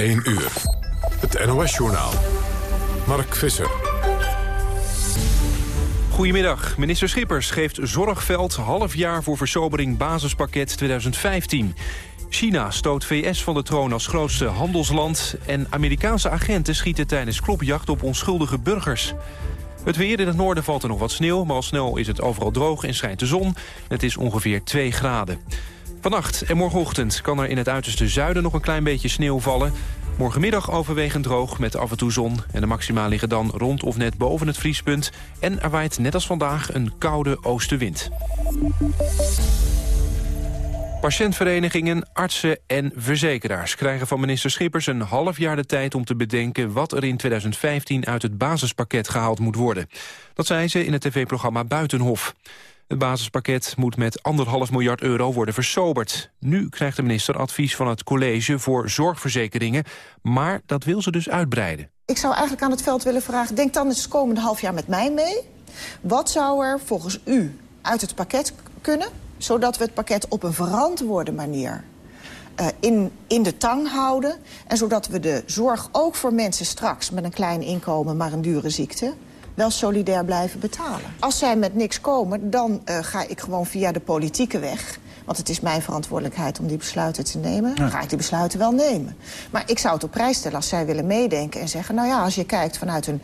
1 uur. Het NOS-journaal. Mark Visser. Goedemiddag. Minister Schippers geeft Zorgveld half jaar voor versobering basispakket 2015. China stoot VS van de troon als grootste handelsland... en Amerikaanse agenten schieten tijdens klopjacht op onschuldige burgers. Het weer in het noorden valt er nog wat sneeuw... maar al snel is het overal droog en schijnt de zon. Het is ongeveer 2 graden. Vannacht en morgenochtend kan er in het uiterste zuiden nog een klein beetje sneeuw vallen. Morgenmiddag overwegend droog met af en toe zon. En de maxima liggen dan rond of net boven het vriespunt. En er waait net als vandaag een koude oostenwind. Patiëntverenigingen, artsen en verzekeraars krijgen van minister Schippers een half jaar de tijd om te bedenken wat er in 2015 uit het basispakket gehaald moet worden. Dat zei ze in het tv-programma Buitenhof. Het basispakket moet met anderhalf miljard euro worden versoberd. Nu krijgt de minister advies van het college voor zorgverzekeringen... maar dat wil ze dus uitbreiden. Ik zou eigenlijk aan het veld willen vragen... denk dan eens komende half jaar met mij mee. Wat zou er volgens u uit het pakket kunnen... zodat we het pakket op een verantwoorde manier uh, in, in de tang houden... en zodat we de zorg ook voor mensen straks met een klein inkomen... maar een dure ziekte wel solidair blijven betalen. Als zij met niks komen, dan uh, ga ik gewoon via de politieke weg... want het is mijn verantwoordelijkheid om die besluiten te nemen... dan ga ik die besluiten wel nemen. Maar ik zou het op prijs stellen als zij willen meedenken en zeggen... nou ja, als je kijkt vanuit een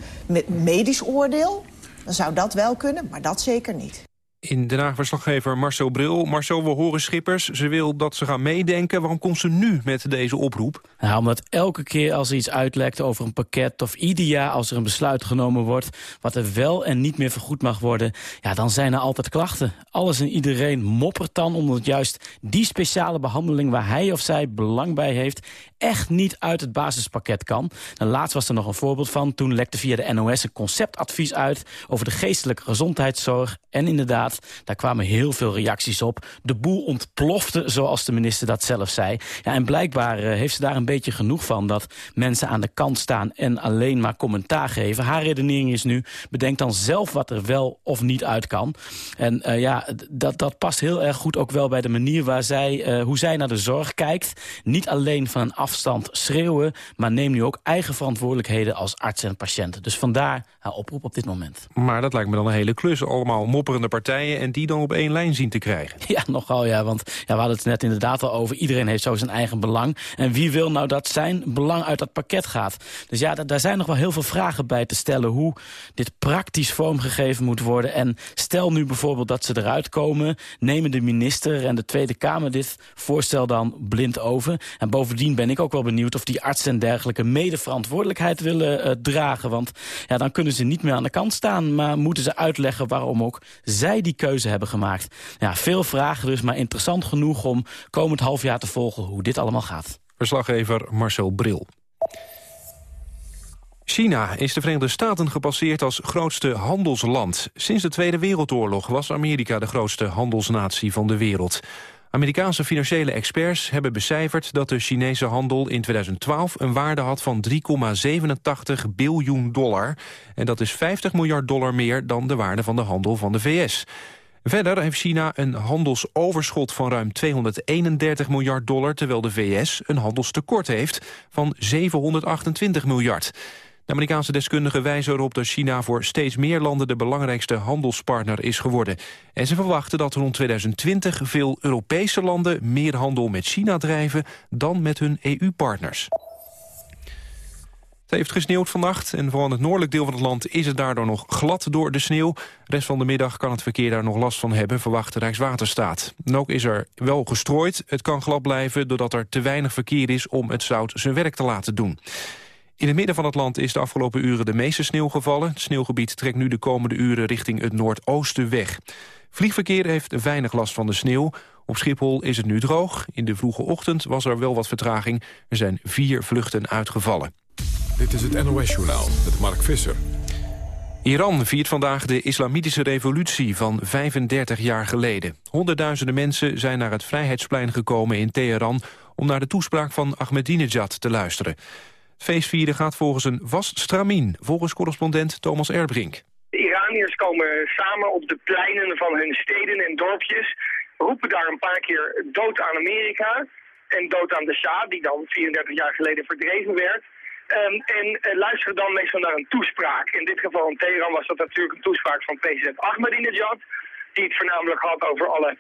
medisch oordeel... dan zou dat wel kunnen, maar dat zeker niet. In Den Haag verslaggever Marcel Bril. Marcel, we horen Schippers. Ze wil dat ze gaan meedenken. Waarom komt ze nu met deze oproep? Nou, omdat elke keer als er iets uitlekt over een pakket... of ieder jaar als er een besluit genomen wordt... wat er wel en niet meer vergoed mag worden... ja, dan zijn er altijd klachten. Alles en iedereen moppert dan omdat juist die speciale behandeling... waar hij of zij belang bij heeft echt niet uit het basispakket kan. En laatst was er nog een voorbeeld van. Toen lekte via de NOS een conceptadvies uit... over de geestelijke gezondheidszorg. En inderdaad, daar kwamen heel veel reacties op. De boel ontplofte, zoals de minister dat zelf zei. Ja, en blijkbaar uh, heeft ze daar een beetje genoeg van... dat mensen aan de kant staan en alleen maar commentaar geven. Haar redenering is nu, bedenk dan zelf wat er wel of niet uit kan. En uh, ja, dat, dat past heel erg goed ook wel bij de manier waar zij, uh, hoe zij naar de zorg kijkt. Niet alleen van een afstand schreeuwen... maar neem nu ook eigen verantwoordelijkheden als arts en patiënt. Dus vandaar haar oproep op dit moment. Maar dat lijkt me dan een hele klus. Allemaal mopperende partijen en die dan op één lijn zien te krijgen. Ja, nogal ja, want ja, we hadden het net inderdaad al over. Iedereen heeft zo zijn eigen belang. En wie wil nou dat zijn belang uit dat pakket gaat? Dus ja, daar zijn nog wel heel veel vragen bij te stellen... hoe dit praktisch vormgegeven moet worden. En stel nu bijvoorbeeld dat ze eruit komen... nemen de minister en de Tweede Kamer dit voorstel dan blind over. En bovendien ben ik ook wel benieuwd of die artsen en dergelijke medeverantwoordelijkheid willen uh, dragen. Want ja, dan kunnen ze niet meer aan de kant staan, maar moeten ze uitleggen waarom ook zij die keuze hebben gemaakt. Ja, veel vragen dus, maar interessant genoeg om komend half jaar te volgen hoe dit allemaal gaat. Verslaggever Marcel Bril. China is de Verenigde Staten gepasseerd als grootste handelsland. Sinds de Tweede Wereldoorlog was Amerika de grootste handelsnatie van de wereld. Amerikaanse financiële experts hebben becijferd dat de Chinese handel in 2012 een waarde had van 3,87 biljoen dollar. En dat is 50 miljard dollar meer dan de waarde van de handel van de VS. Verder heeft China een handelsoverschot van ruim 231 miljard dollar... terwijl de VS een handelstekort heeft van 728 miljard. De Amerikaanse deskundigen wijzen erop dat China voor steeds meer landen de belangrijkste handelspartner is geworden. En ze verwachten dat rond 2020 veel Europese landen meer handel met China drijven dan met hun EU-partners. Het heeft gesneeuwd vannacht en vooral in het noordelijk deel van het land is het daardoor nog glad door de sneeuw. De rest van de middag kan het verkeer daar nog last van hebben, verwacht de Rijkswaterstaat. En ook is er wel gestrooid. Het kan glad blijven doordat er te weinig verkeer is om het zout zijn werk te laten doen. In het midden van het land is de afgelopen uren de meeste sneeuw gevallen. Het sneeuwgebied trekt nu de komende uren richting het noordoosten weg. Vliegverkeer heeft weinig last van de sneeuw. Op Schiphol is het nu droog. In de vroege ochtend was er wel wat vertraging. Er zijn vier vluchten uitgevallen. Dit is het NOS-journaal met Mark Visser. Iran viert vandaag de islamitische revolutie van 35 jaar geleden. Honderdduizenden mensen zijn naar het Vrijheidsplein gekomen in Teheran... om naar de toespraak van Ahmadinejad te luisteren. Feestvieren gaat volgens een vast stramien, volgens correspondent Thomas Erbrink. De Iraniërs komen samen op de pleinen van hun steden en dorpjes, roepen daar een paar keer dood aan Amerika. en dood aan de Shah, die dan 34 jaar geleden verdreven werd. Um, en uh, luister dan meestal naar een toespraak. In dit geval in Teheran was dat natuurlijk een toespraak van president Ahmadinejad. Die het voornamelijk had over alle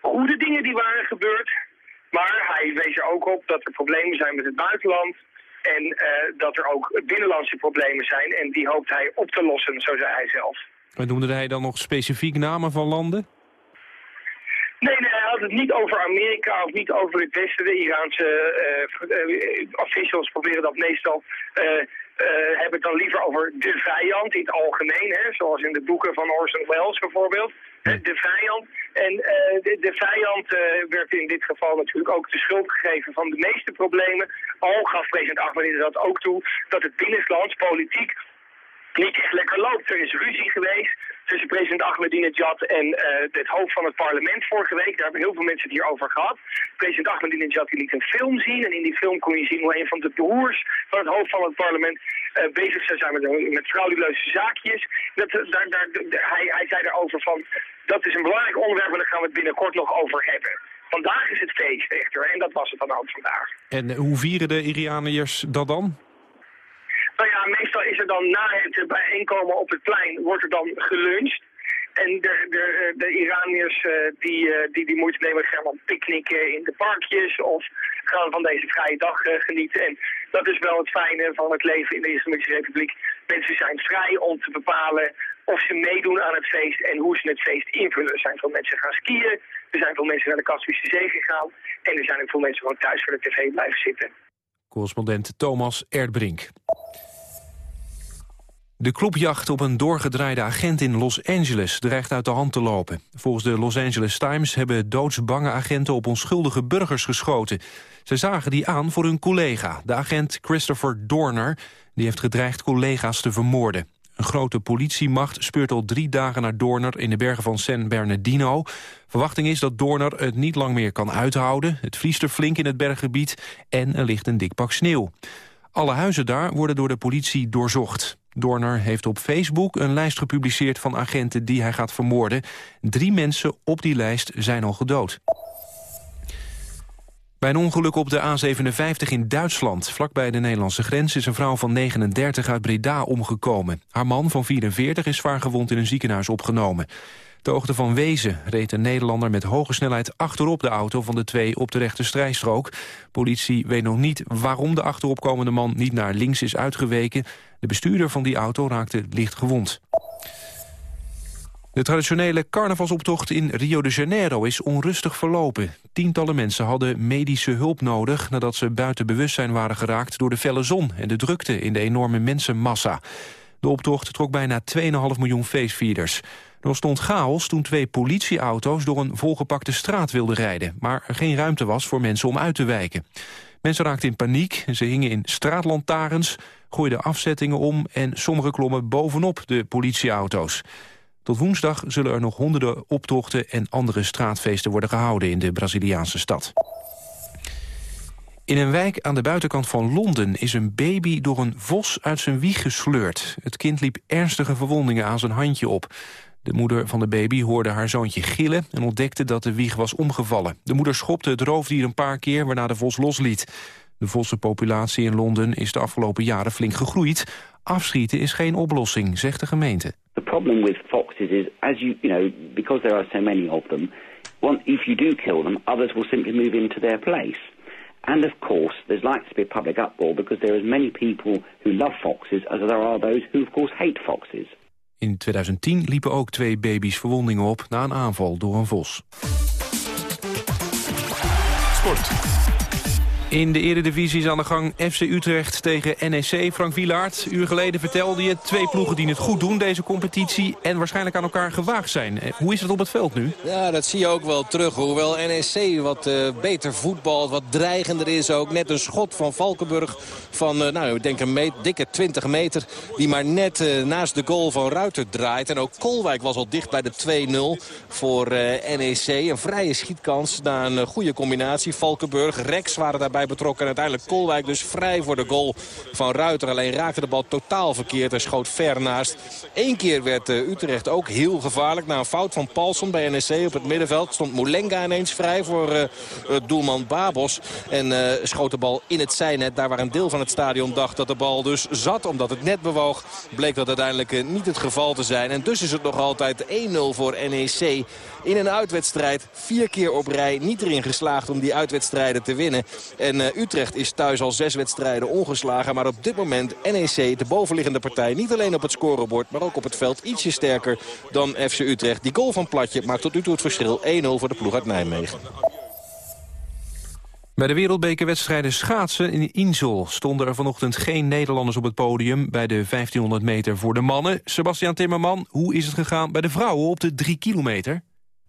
goede dingen die waren gebeurd. Maar hij wees er ook op dat er problemen zijn met het buitenland. En uh, dat er ook binnenlandse problemen zijn. En die hoopt hij op te lossen, zo zei hij zelf. En noemde hij dan nog specifiek namen van landen? Nee, nee, hij had het niet over Amerika of niet over het Westen. De Iraanse uh, officials proberen dat meestal... Uh, hebben het dan liever over de vijand in het algemeen, hè, zoals in de boeken van Orson Welles bijvoorbeeld. De vijand. En de, de, vijand werd in dit geval natuurlijk ook de schuld gegeven van de meeste problemen. Al gaf president Ahmadinejad dat ook toe dat het binnenlands politiek niet lekker loopt. Er is ruzie geweest tussen president Ahmadinejad en uh, het hoofd van het parlement vorige week. Daar hebben heel veel mensen het hier over gehad. President Ahmadinejad liet een film zien en in die film kon je zien hoe een van de broers van het hoofd van het parlement uh, bezig zou zijn met, met frauduleuze zaakjes. Dat, eh, daar, daar, hij, hij zei daarover van, dat is een belangrijk onderwerp en daar gaan we het binnenkort nog over hebben. Vandaag is het feest echter en dat was het dan ook vandaag. En hoe vieren de Iraniërs dat dan? Nou ja, meestal is er dan na het bijeenkomen op het plein, wordt er dan geluncht. En de, de, de Iraniërs uh, die, uh, die die moeite nemen gaan dan picknicken in de parkjes of gaan van deze vrije dag uh, genieten. En dat is wel het fijne van het leven in de Islamitische Republiek. Mensen zijn vrij om te bepalen of ze meedoen aan het feest en hoe ze het feest invullen. Er zijn veel mensen gaan skiën, er zijn veel mensen naar de Kaspische Zee gegaan en er zijn ook veel mensen gewoon thuis voor de tv blijven zitten. Correspondent Thomas Erdbrink. De klopjacht op een doorgedraaide agent in Los Angeles dreigt uit de hand te lopen. Volgens de Los Angeles Times hebben doodsbange agenten op onschuldige burgers geschoten. Ze zagen die aan voor hun collega, de agent Christopher Dorner. Die heeft gedreigd collega's te vermoorden. Een grote politiemacht speurt al drie dagen naar Dorner in de bergen van San Bernardino. Verwachting is dat Dorner het niet lang meer kan uithouden. Het vriest er flink in het berggebied en er ligt een dik pak sneeuw. Alle huizen daar worden door de politie doorzocht. Dorner heeft op Facebook een lijst gepubliceerd van agenten die hij gaat vermoorden. Drie mensen op die lijst zijn al gedood. Bij een ongeluk op de A57 in Duitsland, vlakbij de Nederlandse grens... is een vrouw van 39 uit Breda omgekomen. Haar man van 44 is zwaar gewond in een ziekenhuis opgenomen. De van Wezen reed een Nederlander met hoge snelheid achterop de auto van de twee op de rechte strijstrook. Politie weet nog niet waarom de achteropkomende man niet naar links is uitgeweken. De bestuurder van die auto raakte licht gewond. De traditionele carnavalsoptocht in Rio de Janeiro is onrustig verlopen. Tientallen mensen hadden medische hulp nodig... nadat ze buiten bewustzijn waren geraakt door de felle zon... en de drukte in de enorme mensenmassa. De optocht trok bijna 2,5 miljoen feestvierders. Er ontstond chaos toen twee politieauto's door een volgepakte straat wilden rijden... maar er geen ruimte was voor mensen om uit te wijken. Mensen raakten in paniek, ze hingen in straatlantaarns... gooiden afzettingen om en sommigen klommen bovenop de politieauto's. Tot woensdag zullen er nog honderden optochten en andere straatfeesten worden gehouden in de Braziliaanse stad. In een wijk aan de buitenkant van Londen is een baby door een vos uit zijn wieg gesleurd. Het kind liep ernstige verwondingen aan zijn handje op. De moeder van de baby hoorde haar zoontje gillen en ontdekte dat de wieg was omgevallen. De moeder schopte het roofdier een paar keer waarna de vos losliet. De vossenpopulatie in Londen is de afgelopen jaren flink gegroeid. Afschieten is geen oplossing, zegt de gemeente. The problem with foxes is, as you, you know, because there are so many of them, one, if you do kill them, others will simply move into their place. And of course, there's likely to be public uproar because there are as many people who love foxes as there are those who, of course, hate foxes. In 2010 liepen ook twee baby's verwondingen op na een aanval door een vos. Sport. In de eredivisie is aan de gang FC Utrecht tegen NEC. Frank Wielaert, uur geleden vertelde je... twee ploegen die het goed doen, deze competitie... en waarschijnlijk aan elkaar gewaagd zijn. Eh, hoe is het op het veld nu? Ja, dat zie je ook wel terug. Hoewel NEC wat uh, beter voetbalt, wat dreigender is ook. Net een schot van Valkenburg van, uh, nou, ik denk een dikke 20 meter... die maar net naast de goal van Ruiter draait. En ook Kolwijk was al dicht bij de 2-0 voor NEC. Een vrije schietkans na een goede combinatie. Valkenburg, Rex waren daarbij bij betrokken. En uiteindelijk Kolwijk dus vrij voor de goal van Ruiter. Alleen raakte de bal totaal verkeerd en schoot ver naast. Eén keer werd Utrecht ook heel gevaarlijk. Na een fout van Paulson bij NEC op het middenveld stond Moulenga ineens vrij voor doelman Babos. En schoot de bal in het zijnet. Daar waar een deel van het stadion dacht dat de bal dus zat omdat het net bewoog. Bleek dat uiteindelijk niet het geval te zijn. En dus is het nog altijd 1-0 voor NEC in een uitwedstrijd. Vier keer op rij niet erin geslaagd om die uitwedstrijden te winnen. En uh, Utrecht is thuis al zes wedstrijden ongeslagen. Maar op dit moment NEC, de bovenliggende partij, niet alleen op het scorebord... maar ook op het veld ietsje sterker dan FC Utrecht. Die goal van Platje maakt tot nu toe het verschil 1-0 voor de ploeg uit Nijmegen. Bij de wereldbekerwedstrijden schaatsen in Insel stonden er vanochtend geen Nederlanders op het podium bij de 1500 meter voor de mannen. Sebastian Timmerman, hoe is het gegaan bij de vrouwen op de 3 kilometer?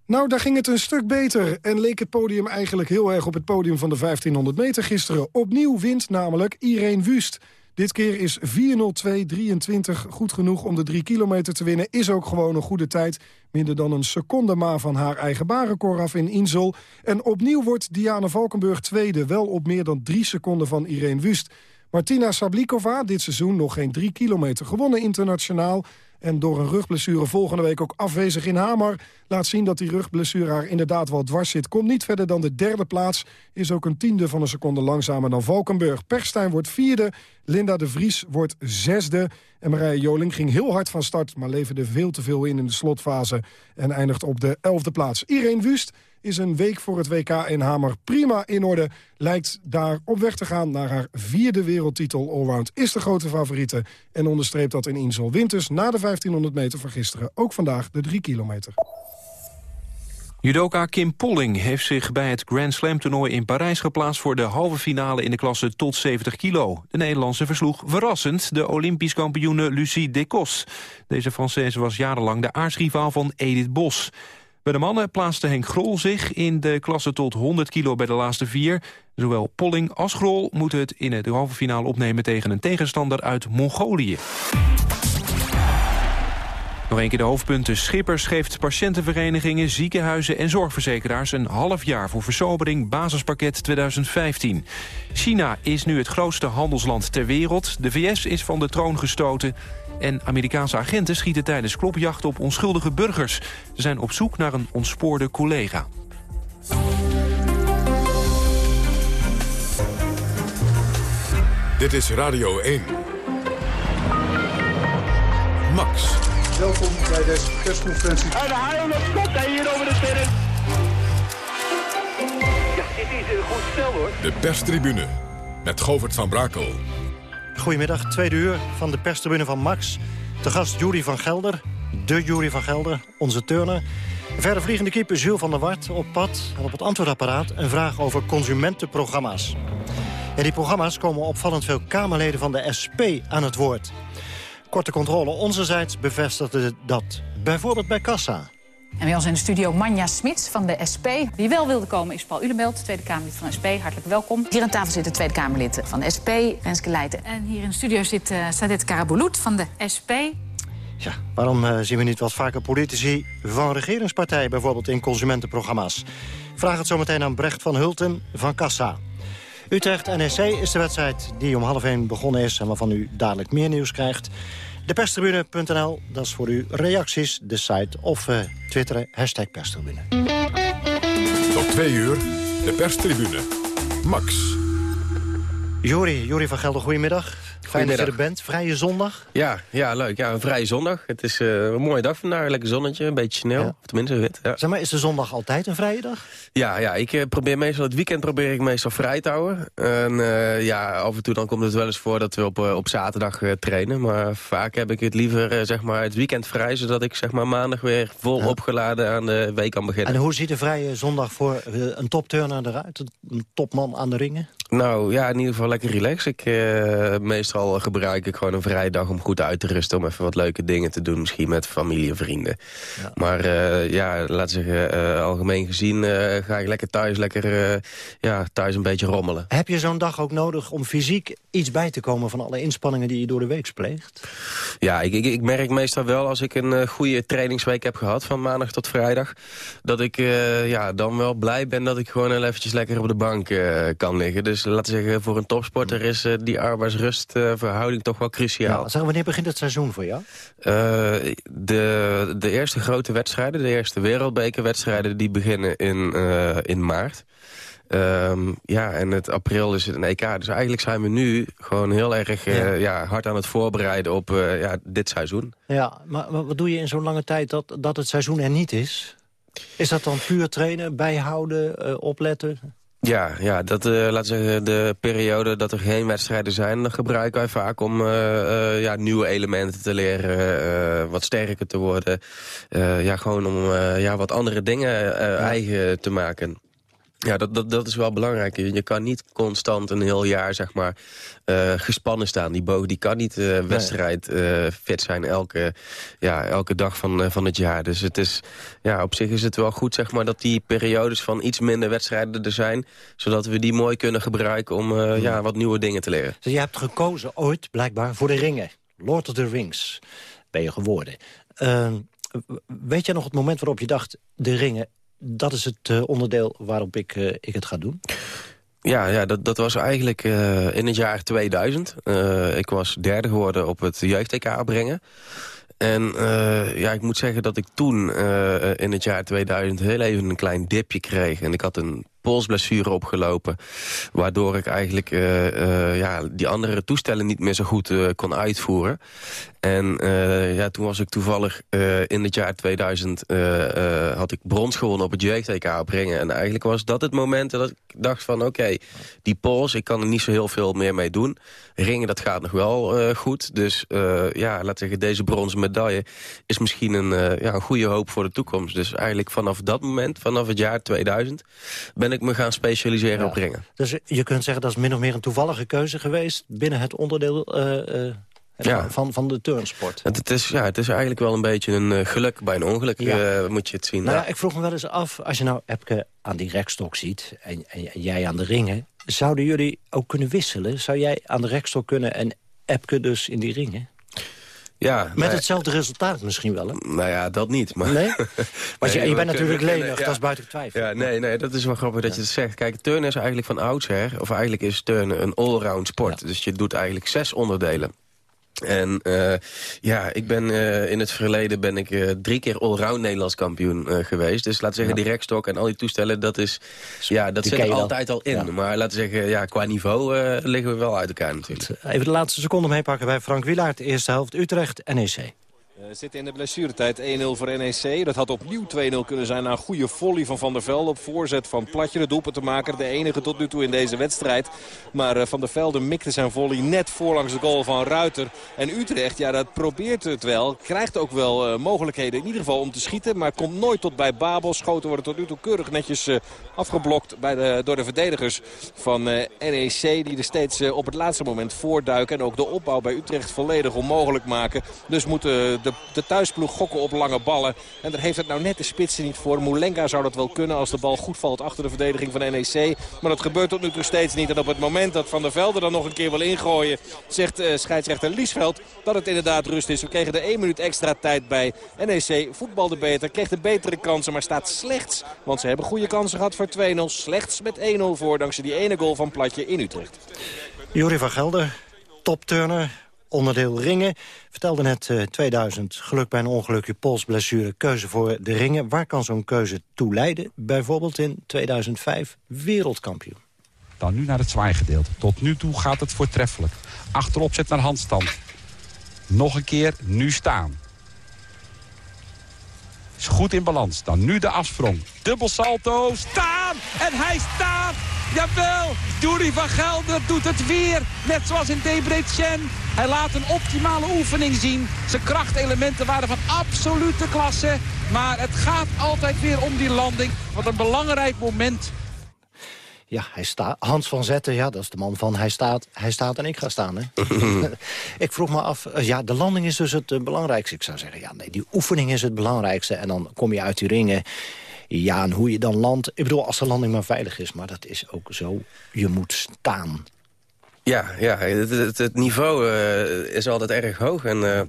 Nou, daar ging het een stuk beter en leek het podium eigenlijk heel erg op het podium van de 1500 meter gisteren. Opnieuw wint namelijk Irene Wust. Dit keer is 4.02.23 goed genoeg om de 3 kilometer te winnen. Is ook gewoon een goede tijd. Minder dan een seconde maar van haar eigen barenkoor af in Insel. En opnieuw wordt Diana Valkenburg tweede. Wel op meer dan 3 seconden van Irene Wust. Martina Sablikova, dit seizoen nog geen 3 kilometer gewonnen internationaal en door een rugblessure volgende week ook afwezig in Hamer... laat zien dat die rugblessure haar inderdaad wel dwars zit. Komt niet verder dan de derde plaats. Is ook een tiende van een seconde langzamer dan Valkenburg. Perstijn wordt vierde, Linda de Vries wordt zesde... en Marije Joling ging heel hard van start... maar leverde veel te veel in in de slotfase... en eindigt op de elfde plaats. Irene Wust is een week voor het WK in Hamer prima in orde. Lijkt daar op weg te gaan naar haar vierde wereldtitel allround. Is de grote favoriete en onderstreept dat in Insel. Winters na de 1500 meter van gisteren. Ook vandaag de 3 kilometer. Judoka Kim Polling heeft zich bij het Grand Slam toernooi in Parijs geplaatst voor de halve finale in de klasse tot 70 kilo. De Nederlandse versloeg verrassend de Olympisch kampioene Lucie Decos. Deze Française was jarenlang de aartsrivaal van Edith Bos. Bij de mannen plaatste Henk Grol zich in de klasse tot 100 kilo bij de laatste vier. Zowel Polling als Grol moeten het in de halve finale opnemen tegen een tegenstander uit Mongolië. Nog een keer de hoofdpunten. Schippers geeft patiëntenverenigingen, ziekenhuizen en zorgverzekeraars... een half jaar voor versobering basispakket 2015. China is nu het grootste handelsland ter wereld. De VS is van de troon gestoten. En Amerikaanse agenten schieten tijdens klopjachten op onschuldige burgers. Ze zijn op zoek naar een ontspoorde collega. Dit is Radio 1. Max. Welkom bij deze persconferentie. En de haal komt hij hier over de terrein. Ja, dit is een goed stel hoor. De perstribune met Govert van Brakel. Goedemiddag, tweede uur van de perstribune van Max. De gast Jury van Gelder, de Jury van Gelder, onze turner. Verder vliegende keeper Jules van der Wart op pad en op het antwoordapparaat... een vraag over consumentenprogramma's. In die programma's komen opvallend veel Kamerleden van de SP aan het woord. Korte controle onzerzijds bevestigde dat. Bijvoorbeeld bij Kassa. En bij ons in de studio Manja Smits van de SP. Wie wel wilde komen is Paul Ulebelt, Tweede Kamerlid van de SP. Hartelijk welkom. Hier aan tafel zit de Tweede Kamerlid van de SP, Renske Leijten. En hier in de studio zit uh, Sadet Karabulut van de SP. Ja, waarom uh, zien we niet wat vaker politici van regeringspartijen... bijvoorbeeld in consumentenprogramma's? Vraag het zometeen aan Brecht van Hulten van Kassa. Utrecht-NEC is de wedstrijd die om half 1 begonnen is... en waarvan u dadelijk meer nieuws krijgt. Deperstribune.nl, dat is voor u reacties, de site of uh, twitteren, hashtag perstribune. Tot twee uur, de perstribune. Max. Jori, Jori van Gelder, goedemiddag. Fijn dat je er bent. Vrije zondag? Ja, ja leuk. Ja, een vrije zondag. Het is uh, een mooie dag vandaag. Lekker zonnetje, een beetje sneeuw. Of tenminste wit. Ja. Zeg maar, is de zondag altijd een vrije dag? Ja, ja ik uh, probeer meestal het weekend probeer ik meestal vrij te houden. En uh, ja, af en toe dan komt het wel eens voor dat we op, op zaterdag trainen. Maar vaak heb ik het liever zeg maar het weekend vrij... zodat ik zeg maar maandag weer vol opgeladen aan de week kan beginnen. En hoe ziet de vrije zondag voor een topturner eruit? Een topman aan de ringen? Nou ja, in ieder geval lekker relax. Ik, uh, meestal gebruik ik gewoon een vrije dag om goed uit te rusten. Om even wat leuke dingen te doen. Misschien met familie en vrienden. Ja. Maar uh, ja, we zeggen, uh, algemeen gezien ga ik lekker thuis, lekker ja, thuis een beetje rommelen. Heb je zo'n dag ook nodig om fysiek iets bij te komen van alle inspanningen die je door de week pleegt? Ja, ik, ik, ik merk meestal wel als ik een goede trainingsweek heb gehad, van maandag tot vrijdag, dat ik ja, dan wel blij ben dat ik gewoon heel eventjes lekker op de bank kan liggen. Dus dus laten we zeggen, voor een topsporter is uh, die arbeidsrustverhouding toch wel cruciaal. Ja, zeg, wanneer begint het seizoen voor jou? de, de eerste grote wedstrijden, de eerste wereldbekerwedstrijden, die beginnen in, in maart. Um, ja, en het april is het een EK. Dus eigenlijk zijn we nu gewoon heel erg uh, ja. hard aan het voorbereiden op uh, ja, dit seizoen. Ja, maar, wat doe je in zo'n lange tijd dat, dat het seizoen er niet is? Is dat dan puur trainen, bijhouden, uh, opletten? Ja, ja dat, laten zeggen, de periode dat er geen wedstrijden zijn... dan gebruiken wij vaak om ja, nieuwe elementen te leren, wat sterker te worden. ja, gewoon om ja, wat andere dingen eigen te maken. Ja, dat, dat, dat is wel belangrijk. Je kan niet constant een heel jaar zeg maar, uh, gespannen staan. Die boog die kan niet uh, wedstrijd uh, fit zijn elke, ja, elke dag van, van het jaar. Dus het is, ja, op zich is het wel goed zeg maar, dat die periodes van iets minder wedstrijden er zijn. Zodat we die mooi kunnen gebruiken om hmm. ja, wat nieuwe dingen te leren. Dus je hebt gekozen ooit blijkbaar voor de ringen. Lord of the Rings ben je geworden. Ehm, weet je nog het moment waarop je dacht... de ringen, dat is het uh, onderdeel waarop ik, uh, ik het ga doen. Ja, ja dat, dat was eigenlijk uh, in het jaar 2000. ik was derde geworden op het jeugd-EK brengen. En ja, ik moet zeggen dat ik toen in het jaar 2000 heel even een klein dipje kreeg. En ik had een polsblessure opgelopen. Waardoor ik eigenlijk ja, die andere toestellen niet meer zo goed kon uitvoeren. En ja, toen was ik toevallig in het jaar 2000... had ik brons gewonnen op het jeugd-EK. En eigenlijk was dat het moment dat ik dacht van... oké, die pols, ik kan er niet zo heel veel meer mee doen. Ringen, dat gaat nog wel goed. Dus ja, laten zeggen, deze bronzen medaille... is misschien een, ja, een goede hoop voor de toekomst. Dus eigenlijk vanaf dat moment, vanaf het jaar 2000... ben ik me gaan specialiseren op ringen. Dus je kunt zeggen dat is min of meer een toevallige keuze geweest... binnen het onderdeel ja. van, van de turnsport. Het, het, is, ja, het is eigenlijk wel een beetje een uh, geluk bij een ongeluk, ja. moet je het zien. Nou ja, ik vroeg me wel eens af, als je nou Epke aan die rekstok ziet... En, en, jij aan de ringen, zouden jullie ook kunnen wisselen? Zou jij aan de rekstok kunnen en Epke dus in die ringen? Ja, Met hetzelfde resultaat misschien wel, hè? Nou ja, dat niet. Maar... Nee? Want je, je bent natuurlijk lenig, dat is buiten twijfel. Ja, nee, nee, dat is wel grappig dat je het zegt. Kijk, turnen is eigenlijk van oudsher, of eigenlijk is turnen een allround sport. Dus je doet eigenlijk zes onderdelen. En uh, ja, ik ben uh, in het verleden ben ik uh, drie keer allround Nederlands kampioen geweest. Dus laten we zeggen, die rekstok en al die toestellen, dat, is, ja, dat zit er altijd al in. Maar laten we zeggen, ja, qua niveau liggen we wel uit elkaar natuurlijk. Even de laatste seconde meepakken bij Frank Wielaert. Eerste helft Utrecht, NEC. We zitten in de blessuretijd 1-0 voor NEC. Dat had opnieuw 2-0 kunnen zijn na een goede volley van Van der Velde. Op voorzet van Platje de maken. De enige tot nu toe in deze wedstrijd. Maar eh, Van der Velde mikte zijn volley net voorlangs de goal van Ruiter. En Utrecht, ja dat probeert het wel. Krijgt ook wel uh, mogelijkheden in ieder geval om te schieten. Maar komt nooit tot bij Babel. Schoten worden tot nu toe keurig netjes afgeblokt bij de, door de verdedigers van NEC. Die er steeds op het laatste moment voorduiken. En ook de opbouw bij Utrecht volledig onmogelijk maken. Dus moeten de de, thuisploeg gokken op lange ballen. En daar heeft het nou net de spitsen niet voor. Moulenga zou dat wel kunnen als de bal goed valt achter de verdediging van NEC. Maar dat gebeurt tot nu toe steeds niet. En op het moment dat Van der Velde dan nog een keer wil ingooien... zegt uh, scheidsrechter Liesveld dat het inderdaad rust is. We kregen er één minuut extra tijd bij. NEC voetbalde beter, kreeg de betere kansen, maar staat slechts. Want ze hebben goede kansen gehad voor 2-0. Slechts met 1-0 voor dankzij die ene goal van Platje in Utrecht. Jori van Gelder, topturner, onderdeel ringen. Vertelde net uh, 2000, geluk bij een ongelukje, polsblessure, keuze voor de ringen. Waar kan zo'n keuze toe leiden? Bijvoorbeeld in 2005 wereldkampioen. Dan nu naar het zwaaigedeelte. Tot nu toe gaat het voortreffelijk. Achterop zet naar handstand. Nog een keer, nu staan. Is goed in balans. Dan nu de afsprong. Dubbel salto, staan! En hij staat! Jawel, Jury van Gelder doet het weer. Net zoals in Debrecen. Hij laat een optimale oefening zien. Zijn krachtelementen waren van absolute klasse. Maar het gaat altijd weer om die landing. Wat een belangrijk moment. Ja, hij staat. Hans van Zetten, ja, dat is de man van hij staat, hij staat en ik ga staan. Hè? ik vroeg me af, eh, ja, de landing is dus het eh, belangrijkste. Ik zou zeggen, ja, nee, die oefening is het belangrijkste. En dan kom je uit die ringen. Ja, en hoe je dan landt. Ik bedoel, als de landing maar veilig is. Maar dat is ook zo. Je moet staan. Ja, ja het, niveau uh, is altijd erg hoog. En uh,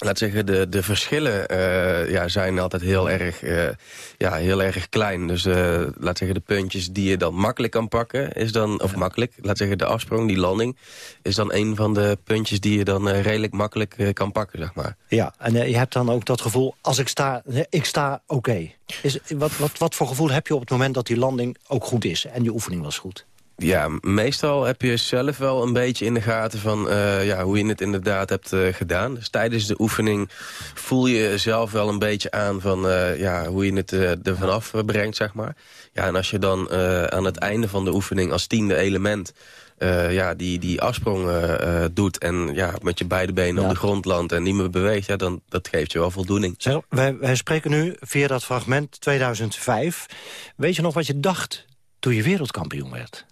laat zeggen, de, de verschillen uh, ja, zijn altijd heel erg, uh, ja, heel erg klein. Dus uh, laat zeggen, de puntjes die je dan makkelijk kan pakken, is dan, of makkelijk, laat zeggen, de afsprong, die landing, is dan een van de puntjes die je dan redelijk makkelijk kan pakken, zeg maar. Ja, en je hebt dan ook dat gevoel, als ik sta, ik sta oké. Is Wat, wat, wat voor gevoel heb je op het moment dat die landing ook goed is en die oefening was goed? Ja, meestal heb je zelf wel een beetje in de gaten van uh, ja, hoe je het inderdaad hebt uh, gedaan. Dus tijdens de oefening voel je zelf wel een beetje aan van uh, ja, hoe je het er vanaf brengt, zeg maar. Ja, en als je dan aan het einde van de oefening als tiende element ja, die, die afsprong doet en ja, met je beide benen op de grond landt en niet meer beweegt, ja, dan dat geeft je wel voldoening. Zeg, wij, wij spreken nu via dat fragment 2005. Weet je nog wat je dacht toen je wereldkampioen werd?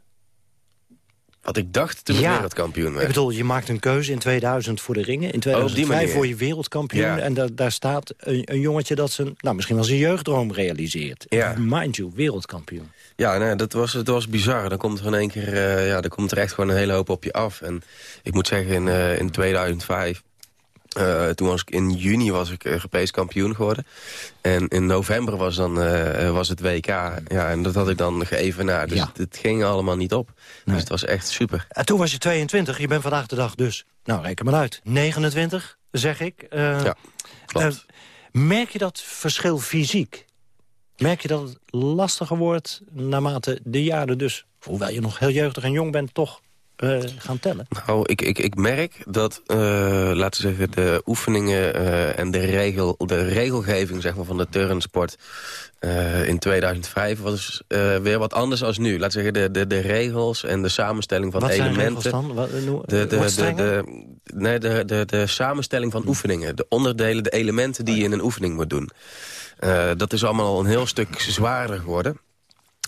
Wat ik dacht toen ja, wereldkampioen werd. Ik bedoel, je maakt een keuze in 2000 voor de ringen. In 2005 voor je wereldkampioen. Ja. En da daar staat een, een, jongetje dat zijn, nou, misschien wel zijn jeugddroom realiseert. Ja. Mind you, wereldkampioen. Ja, nee, dat was, het was bizar. Dan komt er in één keer, uh, ja, dan komt er echt gewoon een hele hoop op je af. En ik moet zeggen, in, uh, in 2005 uh, toen was ik in juni was ik Europees kampioen geworden. En in november was, dan, uh, was het WK. Ja, en dat had ik dan geëvenaard. Dus ja. het, ging allemaal niet op. Dus het was echt super. En toen was je 22. Je bent vandaag de dag dus, nou reken maar uit, 29 zeg ik. Uh, ja, klopt. merk je dat verschil fysiek? Merk je dat het lastiger wordt naarmate de jaren dus... hoewel je nog heel jeugdig en jong bent, toch uh, gaan tellen? Nou, ik, ik, ik merk dat, uh, laten we zeggen, de oefeningen uh, en de, regel, de regelgeving zeg maar, van de turnsport in 2005 was weer wat anders als nu. Laten we zeggen, de, de, de regels en de samenstelling van wat elementen. Zijn? Wat, de, de, de, de, nee, de, de, de samenstelling van oefeningen. De onderdelen, de elementen die je in een oefening moet doen. dat is allemaal een heel stuk zwaarder geworden.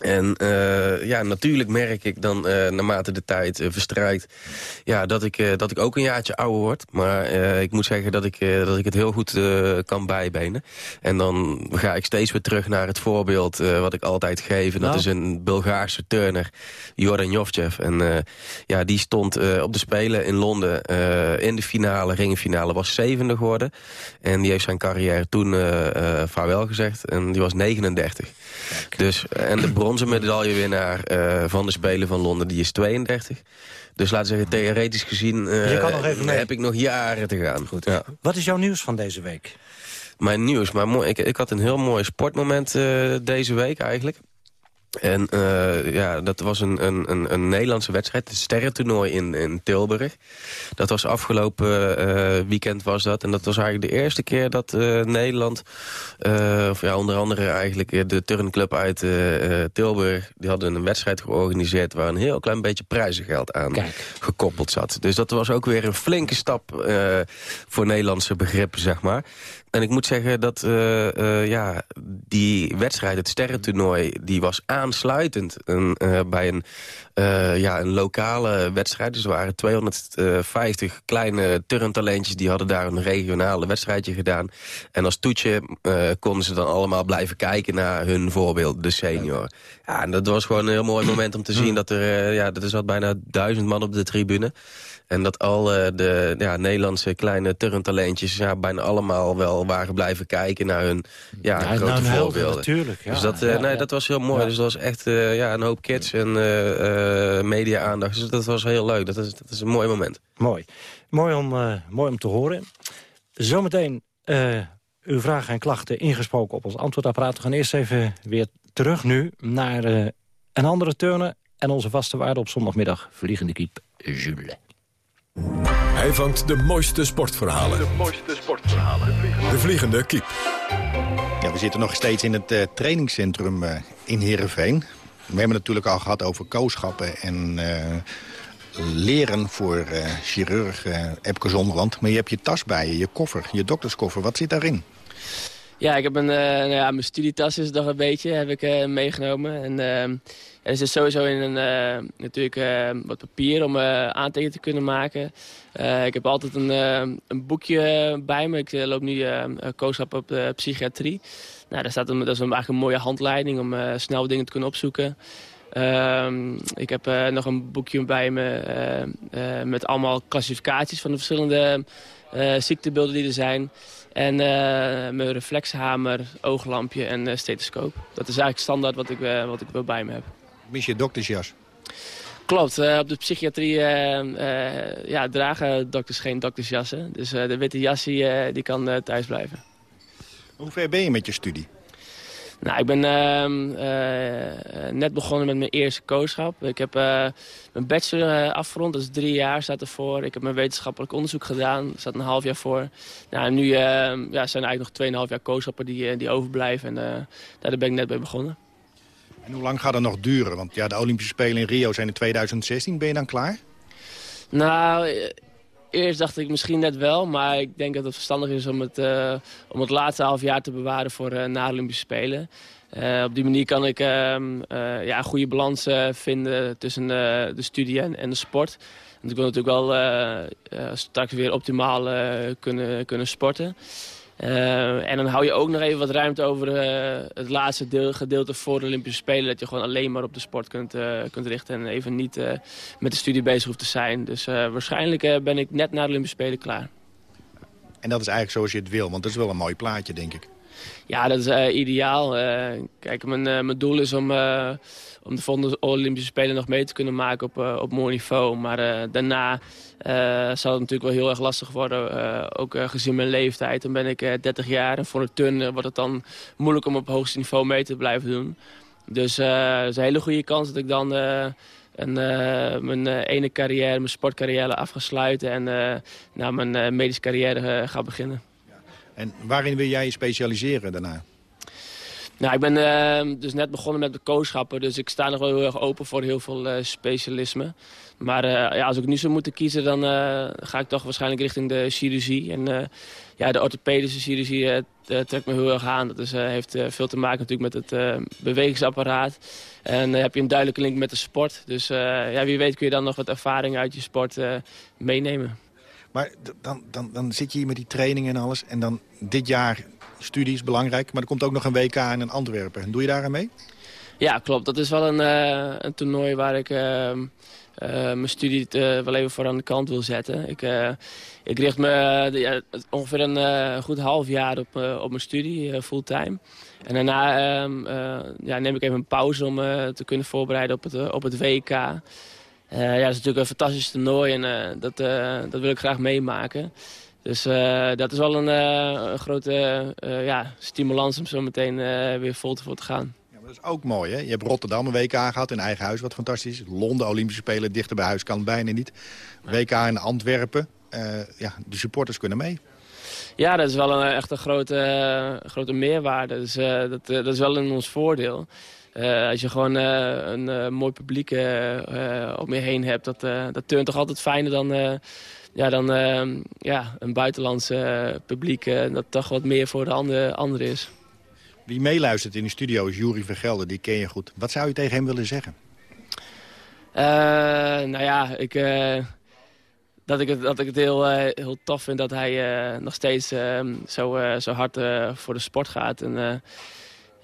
En uh, ja, natuurlijk merk ik dan uh, naarmate de tijd uh, verstrijkt... Ja, dat, ik, dat ik ook een jaartje ouder word. Maar ik moet zeggen dat ik, dat ik het heel goed kan bijbenen. En dan ga ik steeds weer terug naar het voorbeeld wat ik altijd geef. En dat nou. is een Bulgaarse turner, Jordan Jovcev. En ja, die stond op de Spelen in Londen in de finale, ringenfinale, was zevende geworden. En die heeft zijn carrière toen vaarwel gezegd. En die was 39. Dus, en de bronzen medaillewinnaar uh, van de Spelen van Londen, die is 32. Dus laten we zeggen, theoretisch gezien uh, heb ik nog jaren te gaan. Goed. Ja. Wat is jouw nieuws van deze week? Mijn nieuws, maar ik, ik had een heel mooi sportmoment uh, deze week eigenlijk. En uh, ja, dat was een, een, een, Nederlandse wedstrijd, het sterrentoernooi in, in Tilburg. Dat was afgelopen uh, weekend was dat. En dat was eigenlijk de eerste keer dat uh, Nederland, of ja, onder andere eigenlijk de turnclub uit Tilburg... die hadden een wedstrijd georganiseerd waar een heel klein beetje prijzengeld aan gekoppeld zat. Dus dat was ook weer een flinke stap voor Nederlandse begrippen, zeg maar. En ik moet zeggen dat uh, uh, ja, die wedstrijd, het sterrentoernooi... die was aansluitend een, uh, bij een, ja, een lokale wedstrijd. Dus er waren 250 kleine turntalentjes... die hadden daar een regionale wedstrijdje gedaan. En als toetje konden ze dan allemaal blijven kijken naar hun voorbeeld, de senior. Ja, en dat was gewoon een heel mooi moment om te zien... dat er, ja, er zat bijna duizend man op de tribune... En dat al uh, de ja, Nederlandse kleine turntalentjes ja, bijna allemaal wel waren blijven kijken naar hun ja, ja grote nou, voorbeelden. natuurlijk. Ja. Dus dat, uh, nee, dat was heel mooi. Dus dat was echt uh, ja, een hoop kids en media-aandacht. Dus dat was heel leuk. Dat is, dat is een mooi moment. Mooi. Mooi om, mooi om te horen. Zometeen uw vragen en klachten ingesproken op ons antwoordapparaat. We gaan eerst even weer terug nu naar een andere turner... en onze vaste waarde op zondagmiddag, Vliegende Kiep, Jules. Hij vangt de mooiste sportverhalen. De mooiste sportverhalen. De vliegende kiep. Ja, we zitten nog steeds in het uh, trainingscentrum uh, in Heerenveen. We hebben het natuurlijk al gehad over kooschappen en uh, leren voor chirurg Epke Zonderland. Maar je hebt je tas bij je, je koffer, je dokterskoffer. Wat zit daarin? Ja, ik heb een, nou ja, mijn studietas is nog een beetje heb ik, meegenomen. En ehm, er zit sowieso in een, uh, natuurlijk uh, wat papier om uh, aantekeningen te kunnen maken. ik heb altijd een, een boekje bij me. Ik loop nu kooschap op psychiatrie. Nou, daar staat een, dat is eigenlijk een mooie handleiding om snel dingen te kunnen opzoeken. Ehm, ik heb nog een boekje bij me met allemaal klassificaties van de verschillende ziektebeelden die er zijn. En mijn reflexhamer, ooglampje en stethoscoop. Dat is eigenlijk standaard wat ik, wat ik wel bij me heb. Mis je doktersjas? Klopt, uh, op de psychiatrie uh, uh, ja, dragen dokters geen doktersjassen. Dus de witte jassie die kan thuis blijven. Hoe ver ben je met je studie? Nou, ik ben ehm, net begonnen met mijn eerste kooschap. Ik heb mijn bachelor afgerond, dat is drie jaar, staat ervoor. Ik heb mijn wetenschappelijk onderzoek gedaan, daar staat een half jaar voor. Nou, en nu ehm, ja, zijn er eigenlijk nog tweeënhalf jaar kooschappen die, die overblijven. En daar ben ik net mee begonnen. En hoe lang gaat het nog duren? Want ja, de Olympische Spelen in Rio zijn in 2016. Ben je dan klaar? Nou, eh, eerst dacht ik misschien net wel. Maar ik denk dat het verstandig is om het, uh, om het laatste half jaar te bewaren voor uh, na Olympische Spelen. Uh, op die manier kan ik ehm, ja, een goede balans vinden tussen de studie en, en, de sport. Want ik wil natuurlijk wel straks weer optimaal kunnen, kunnen sporten. Uh, en dan hou je ook nog even wat ruimte over uh, het laatste deel, gedeelte voor de Olympische Spelen. Dat je gewoon alleen maar op de sport kunt, uh, kunt richten en even niet met de studie bezig hoeft te zijn. Dus waarschijnlijk ben ik net na de Olympische Spelen klaar. En dat is eigenlijk zoals je het wil, want dat is wel een mooi plaatje, denk ik. Ja, dat is ideaal. kijk, mijn, mijn doel is om om de volgende Olympische Spelen nog mee te kunnen maken op, op mooi niveau. Maar daarna uh, zal het natuurlijk wel heel erg lastig worden, ook gezien mijn leeftijd. Dan ben ik 30 jaar en voor de turn wordt het dan moeilijk om op hoogste niveau mee te blijven doen. Dus het is een hele goede kans dat ik dan een, mijn ene carrière, mijn sportcarrière af ga sluiten en naar mijn medische carrière ga beginnen. En waarin wil jij je specialiseren daarna? Nou, ik ben uh, dus net begonnen met de kooschappen, dus ik sta nog wel heel erg open voor heel veel uh, specialismen. Maar uh, ja, als ik nu zou moeten kiezen, dan uh, ga ik toch waarschijnlijk richting de chirurgie. En ja, de orthopedische chirurgie trekt me heel erg aan. Dat is, heeft veel te maken natuurlijk met het bewegingsapparaat. En heb je een duidelijke link met de sport. Dus ja, wie weet kun je dan nog wat ervaring uit je sport meenemen. Maar dan, dan, dan zit je hier met die training en alles. En dan dit jaar studie is belangrijk. Maar er komt ook nog een WK in Antwerpen. Doe je daar aan mee? Ja, klopt. Dat is wel een, uh, een toernooi waar ik uh, uh, mijn studie wel even voor aan de kant wil zetten. Ik, ik richt me ongeveer een goed half jaar op, op mijn studie, fulltime. En daarna ehm, ja, neem ik even een pauze om te kunnen voorbereiden op het, op het WK. ja, dat is natuurlijk een fantastisch toernooi en dat, dat wil ik graag meemaken. Dus uh, dat is wel een, uh, een grote uh, ja, stimulans om zo meteen weer vol te, vol te gaan. Ja, maar dat is ook mooi, hè? Je hebt Rotterdam een WK gehad in eigen huis, wat fantastisch. Londen, Olympische Spelen, dichter bij huis kan bijna niet. WK in Antwerpen, ja, de supporters kunnen mee. Ja, dat is wel een, echt een grote, grote meerwaarde. Dus dat, dat is wel in ons voordeel. als je gewoon een mooi publiek om je heen hebt, dat, dat turnt toch altijd fijner dan ja, dan uh, ja, een buitenlandse uh, publiek uh, dat toch wat meer voor de andere, andere is. Wie meeluistert in de studio is Jury Vergelder, die ken je goed. Wat zou je tegen hem willen zeggen? Eh, nou ja, ik, dat, ik het, dat ik het heel, heel tof vind dat hij nog steeds ehm, zo, zo hard voor de sport gaat. En,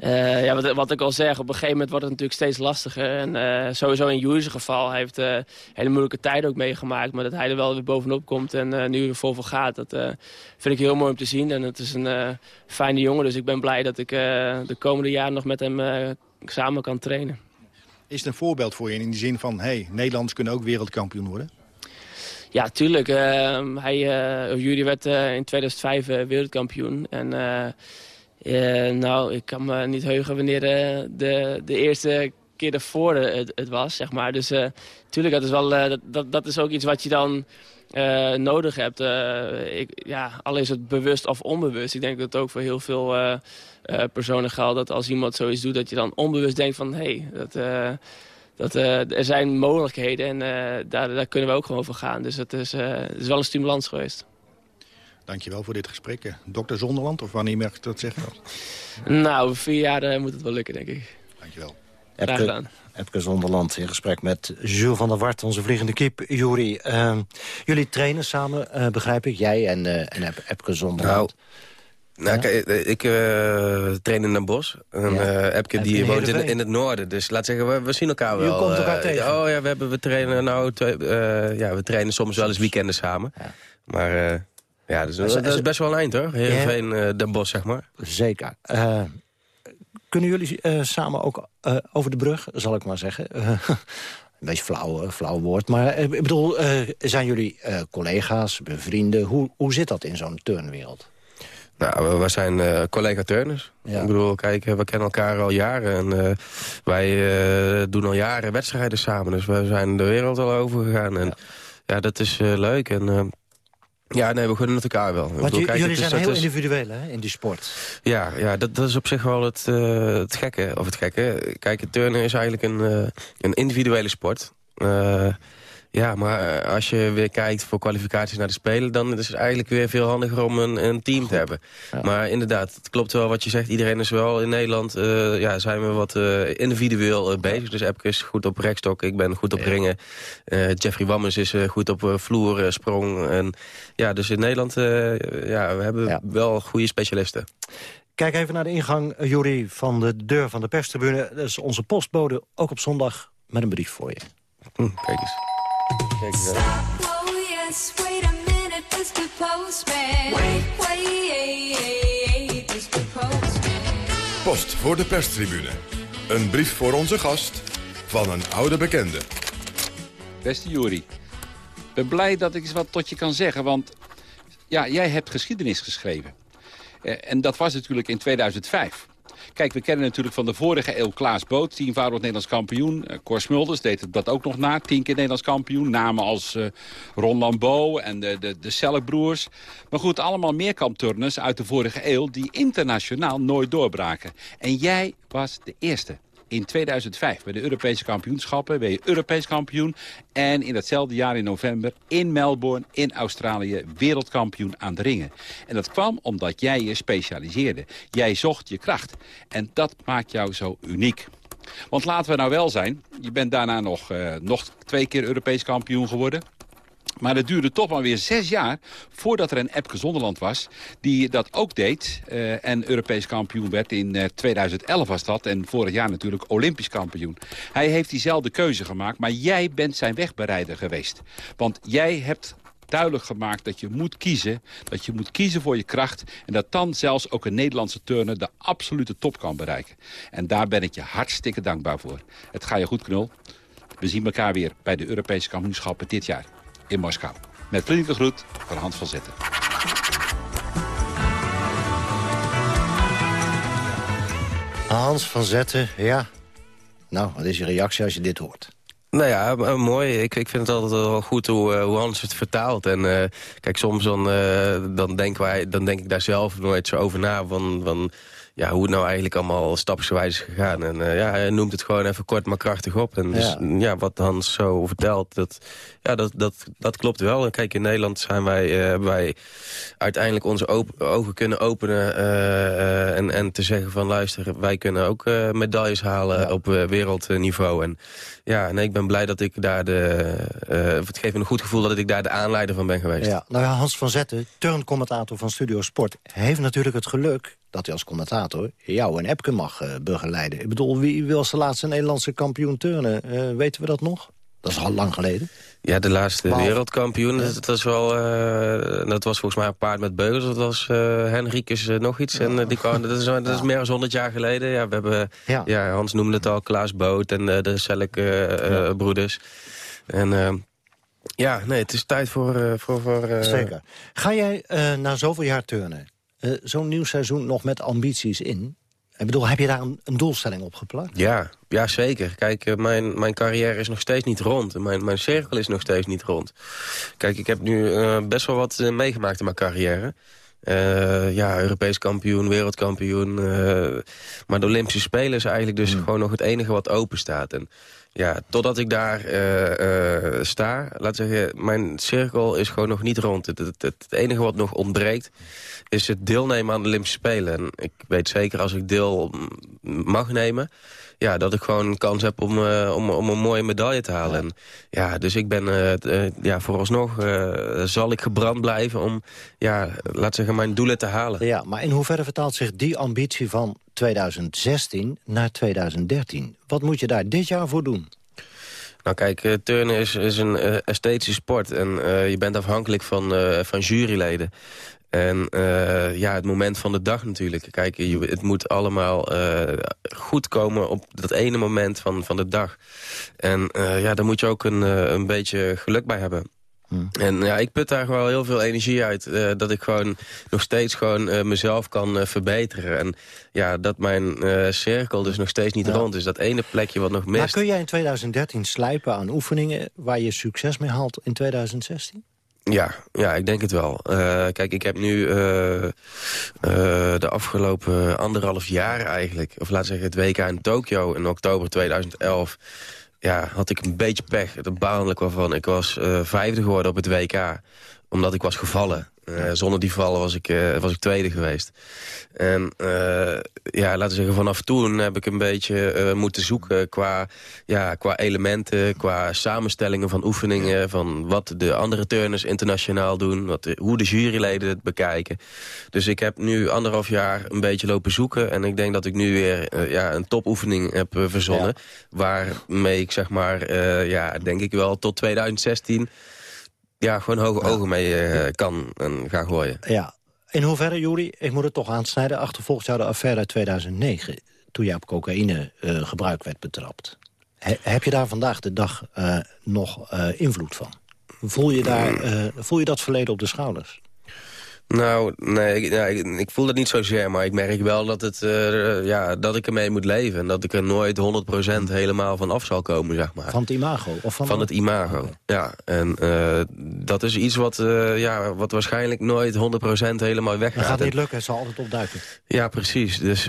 uh, ja, wat, wat, ik al zeg, op een gegeven moment wordt het natuurlijk steeds lastiger. En uh, sowieso in Jules geval, hij heeft uh, hele moeilijke tijden ook meegemaakt. Maar dat hij er wel weer bovenop komt en nu er vol voor gaat, dat vind ik heel mooi om te zien. En het is een fijne jongen, dus ik ben blij dat ik de komende jaren nog met hem samen kan trainen. Is het een voorbeeld voor je in die zin van, hey, Nederlanders kunnen ook wereldkampioen worden? Ja, tuurlijk. hij, Jury werd in 2005 wereldkampioen en... Uh, nou, ik kan me niet heugen wanneer uh, de, de eerste keer ervoor het, het, was, zeg maar. Dus uh, tuurlijk, dat is, wel, dat, dat, dat, is ook iets wat je dan nodig hebt. ik, ja, al is het bewust of onbewust. Ik denk dat het ook voor heel veel personen geldt dat als iemand zoiets doet... dat je dan onbewust denkt van, hé, hey, dat, dat, er zijn mogelijkheden en daar, daar kunnen we ook gewoon voor gaan. Dus het is, is wel een stimulans geweest. Dankjewel voor dit gesprek. Eh, dokter Zonderland, of wanneer mag ik dat zeggen? Nou, vier jaar uh, moet het wel lukken, denk ik. Dankjewel. Graag gedaan. Epke Zonderland in gesprek met Jules van der Wart, onze vliegende kip. Jury, uh, jullie trainen samen, uh, begrijp ik, jij en, uh, en Epke Zonderland. Nou, kijk, ik uh, train in Den Bosch. En ja. Epke die woont in, in, het noorden. Dus laat zeggen, we, we zien elkaar wel. Je komt elkaar tegen? Oh ja, we, hebben, we trainen nou... Twee, ja, we trainen soms wel eens weekenden samen. Maar ja, dus, dat is best wel een eind hoor. Heerenveen, uh, Den Bosch, zeg maar. Zeker. Uh, kunnen jullie uh, samen ook over de brug, zal ik maar zeggen... een beetje flauw, flauw woord. Maar ik bedoel, zijn jullie collega's, vrienden? Hoe, hoe zit dat in zo'n turnwereld? Nou, we, zijn uh, collega-turners. Ik bedoel, kijk, we kennen elkaar al jaren. En uh, wij uh, doen al jaren wedstrijden samen. Dus we zijn de wereld al over gegaan. En ja, ja dat is leuk. En ja, nee, we gunnen het elkaar wel. Want bedoel, kijk, jullie zijn heel individueel hè, in die sport. Ja, ja dat, dat is op zich wel het, uh, het gekke. Of het gekke. Kijk, het turnen is eigenlijk een, uh, een individuele sport. Uh, ja, maar eh, als je weer kijkt voor kwalificaties naar de Spelen... dan is het eigenlijk weer veel handiger om een, een team te hebben. Maar inderdaad, het klopt wel wat je zegt. Iedereen is wel in Nederland, uh, ja, zijn we wat uh, individueel bezig. Dus Epke is goed op rekstok, ik ben goed op ringen. Jeffrey Wammers is goed op vloer, sprong. En, ja, dus in Nederland ja, we hebben ja. wel goede specialisten. Kijk even naar de ingang, Jury, van de deur van de perstribune. Dat is onze postbode, ook op zondag, met een brief voor je. Hm, kijk eens. Kijk eens Post voor de perstribune. Een brief voor onze gast van een oude bekende. Beste Juri, ik ben blij dat ik eens wat tot je kan zeggen, want ja, jij hebt geschiedenis geschreven. Eh, en dat was natuurlijk in 2005. Kijk, we kennen natuurlijk van de vorige eeuw Klaas Boot, tienvoudig Nederlands kampioen. Uh, Cor Smulders deed dat ook nog na, tien keer Nederlands kampioen. Namen als uh, Ron Lambeau en de, de, de. Maar goed, allemaal meerkampturners uit de vorige eeuw die internationaal nooit doorbraken. En jij was de eerste in 2005 bij de Europese kampioenschappen ben je Europees kampioen. En in datzelfde jaar in november in Melbourne in Australië wereldkampioen aan de ringen. En dat kwam omdat jij je specialiseerde. Jij zocht je kracht. En dat maakt jou zo uniek. Want laten we nou wel zijn, je bent daarna nog, uh, nog twee keer Europees kampioen geworden. Maar het duurde toch maar weer zes jaar voordat er een Epke Zonderland was... die dat ook deed uh, en Europees kampioen werd. In uh, 2011 was dat en vorig jaar natuurlijk Olympisch kampioen. Hij heeft diezelfde keuze gemaakt, maar jij bent zijn wegbereider geweest. Want jij hebt duidelijk gemaakt dat je moet kiezen. Dat je moet kiezen voor je kracht. En dat dan zelfs ook een Nederlandse turner de absolute top kan bereiken. En daar ben ik je hartstikke dankbaar voor. Het gaat je goed, Knul. We zien elkaar weer bij de Europese kampioenschappen dit jaar in Moskou. Met vriendelijke groet van Hans van Zetten. Hans van Zetten, ja. Nou, wat is je reactie als je dit hoort? Nou ja, mooi. Ik, ik vind het altijd wel goed hoe, uh, hoe Hans het vertaalt. En uh, kijk, soms dan, uh, dan, denken wij, dan denk ik daar zelf nooit zo over na. Van, van ja, hoe het nou eigenlijk allemaal stapsgewijs is gegaan. En uh, ja, hij noemt het gewoon even kort maar krachtig op. En dus, ja. wat Hans zo vertelt, dat, ja, dat, dat, dat klopt wel. En kijk, in Nederland zijn wij, uh, hebben wij uiteindelijk onze ogen kunnen openen... Uh, en, en te zeggen van, luister, wij kunnen ook medailles halen ja. op wereldniveau. En ja, nee, ik ben blij dat ik daar de... het geeft me een goed gevoel dat ik daar de aanleider van ben geweest. Ja. Nou ja, Hans van Zetten, turncommentator van Studio Sport... heeft natuurlijk het geluk dat hij als commentator jou en Epke mag uh, begeleiden. Ik bedoel, wie was de laatste Nederlandse kampioen turnen? Uh, weten we dat nog? Dat is al lang geleden. Ja, de laatste wereldkampioen, dat, dat, was wel, uh, dat was volgens mij een paard met beugels. Dat was Henrikus nog iets. En, die kwam, dat, is, dat is meer dan 100 jaar geleden. Ja, we hebben, ja. ja Hans noemde het al, Klaas Boot en de Selk broeders. En ja, nee, het is tijd voor... voor, voor Zeker. Ga jij na zoveel jaar turnen uh, zo'n nieuw seizoen nog met ambities in? Ik bedoel, heb je daar een, een doelstelling op geplakt? Ja, ja zeker. Kijk, uh, mijn, mijn carrière is nog steeds niet rond. Mijn, mijn cirkel is nog steeds niet rond. Kijk, ik heb nu uh, best wel wat meegemaakt in mijn carrière. Ja, Europees kampioen, wereldkampioen. maar de Olympische Spelen is eigenlijk dus mm. gewoon nog het enige wat open staat. En ja, totdat ik daar sta, laat zeggen, mijn cirkel is gewoon nog niet rond. Het, het, het enige wat nog ontbreekt is het deelnemen aan de Olympische Spelen. En ik weet zeker, als ik deel mag nemen... ja, dat ik gewoon kans heb om, om, om een mooie medaille te halen. En, ja, dus ik ben, ja, vooralsnog zal ik gebrand blijven om, ja, laat zeggen, mijn doelen te halen. Ja, maar in hoeverre vertaalt zich die ambitie van 2016 naar 2013? Wat moet je daar dit jaar voor doen? Nou kijk, uh, turnen is, is een uh, esthetische sport en uh, je bent afhankelijk van, van juryleden. En ja, het moment van de dag natuurlijk. Kijk, je, het moet allemaal goed komen op dat ene moment van, van de dag. En ja, daar moet je ook een, een beetje geluk bij hebben. Hmm. En ja, ik put daar gewoon heel veel energie uit. Uh, dat ik gewoon nog steeds gewoon uh, mezelf kan uh, verbeteren. En ja, dat mijn cirkel dus nog steeds niet rond is. Dat ene plekje wat nog mist. Maar kun jij in 2013 slijpen aan oefeningen waar je succes mee haalt in 2016? Ja, ja, ik denk het wel. kijk, ik heb nu de afgelopen anderhalf jaar eigenlijk... of laat zeggen het WK in Tokio in oktober 2011 ja, had ik een beetje pech. Het baanlijk waarvan. Ik was uh, vijfde geworden op het WK. Omdat ik was gevallen. Uh, zonder die vallen was ik, uh, was ik tweede geweest. En uh, ja, laten we zeggen, vanaf toen heb ik een beetje moeten zoeken qua, ja, qua elementen, qua samenstellingen van oefeningen, van wat de andere turners internationaal doen, wat hoe de juryleden het bekijken. Dus ik heb nu anderhalf jaar een beetje lopen zoeken en ik denk dat ik nu weer ja, een topoefening heb verzonnen, waarmee ik zeg maar, ja, denk ik wel tot 2016 ja, gewoon hoge ogen mee uh, kan en ga gooien. Ja. In hoeverre, Juri, ik moet het toch aansnijden... achtervolgt jou de affaire uit 2009... toen jij op cocaïne uh, gebruik werd betrapt. heb je daar vandaag de dag uh, nog invloed van? Voel je, daar, voel je dat verleden op de schouders? Nou, nee, ik, ik, ik, voel dat niet zozeer, maar ik merk wel dat, het, uh, ja, dat ik ermee moet leven. En dat ik er nooit 100% helemaal van af zal komen, zeg maar. Van het imago? Of van, van het imago, ja. En uh, dat is iets wat, uh, ja, wat waarschijnlijk nooit 100% helemaal weggaat. Dat gaat niet lukken, het zal altijd opduiken. Ja, precies. Dus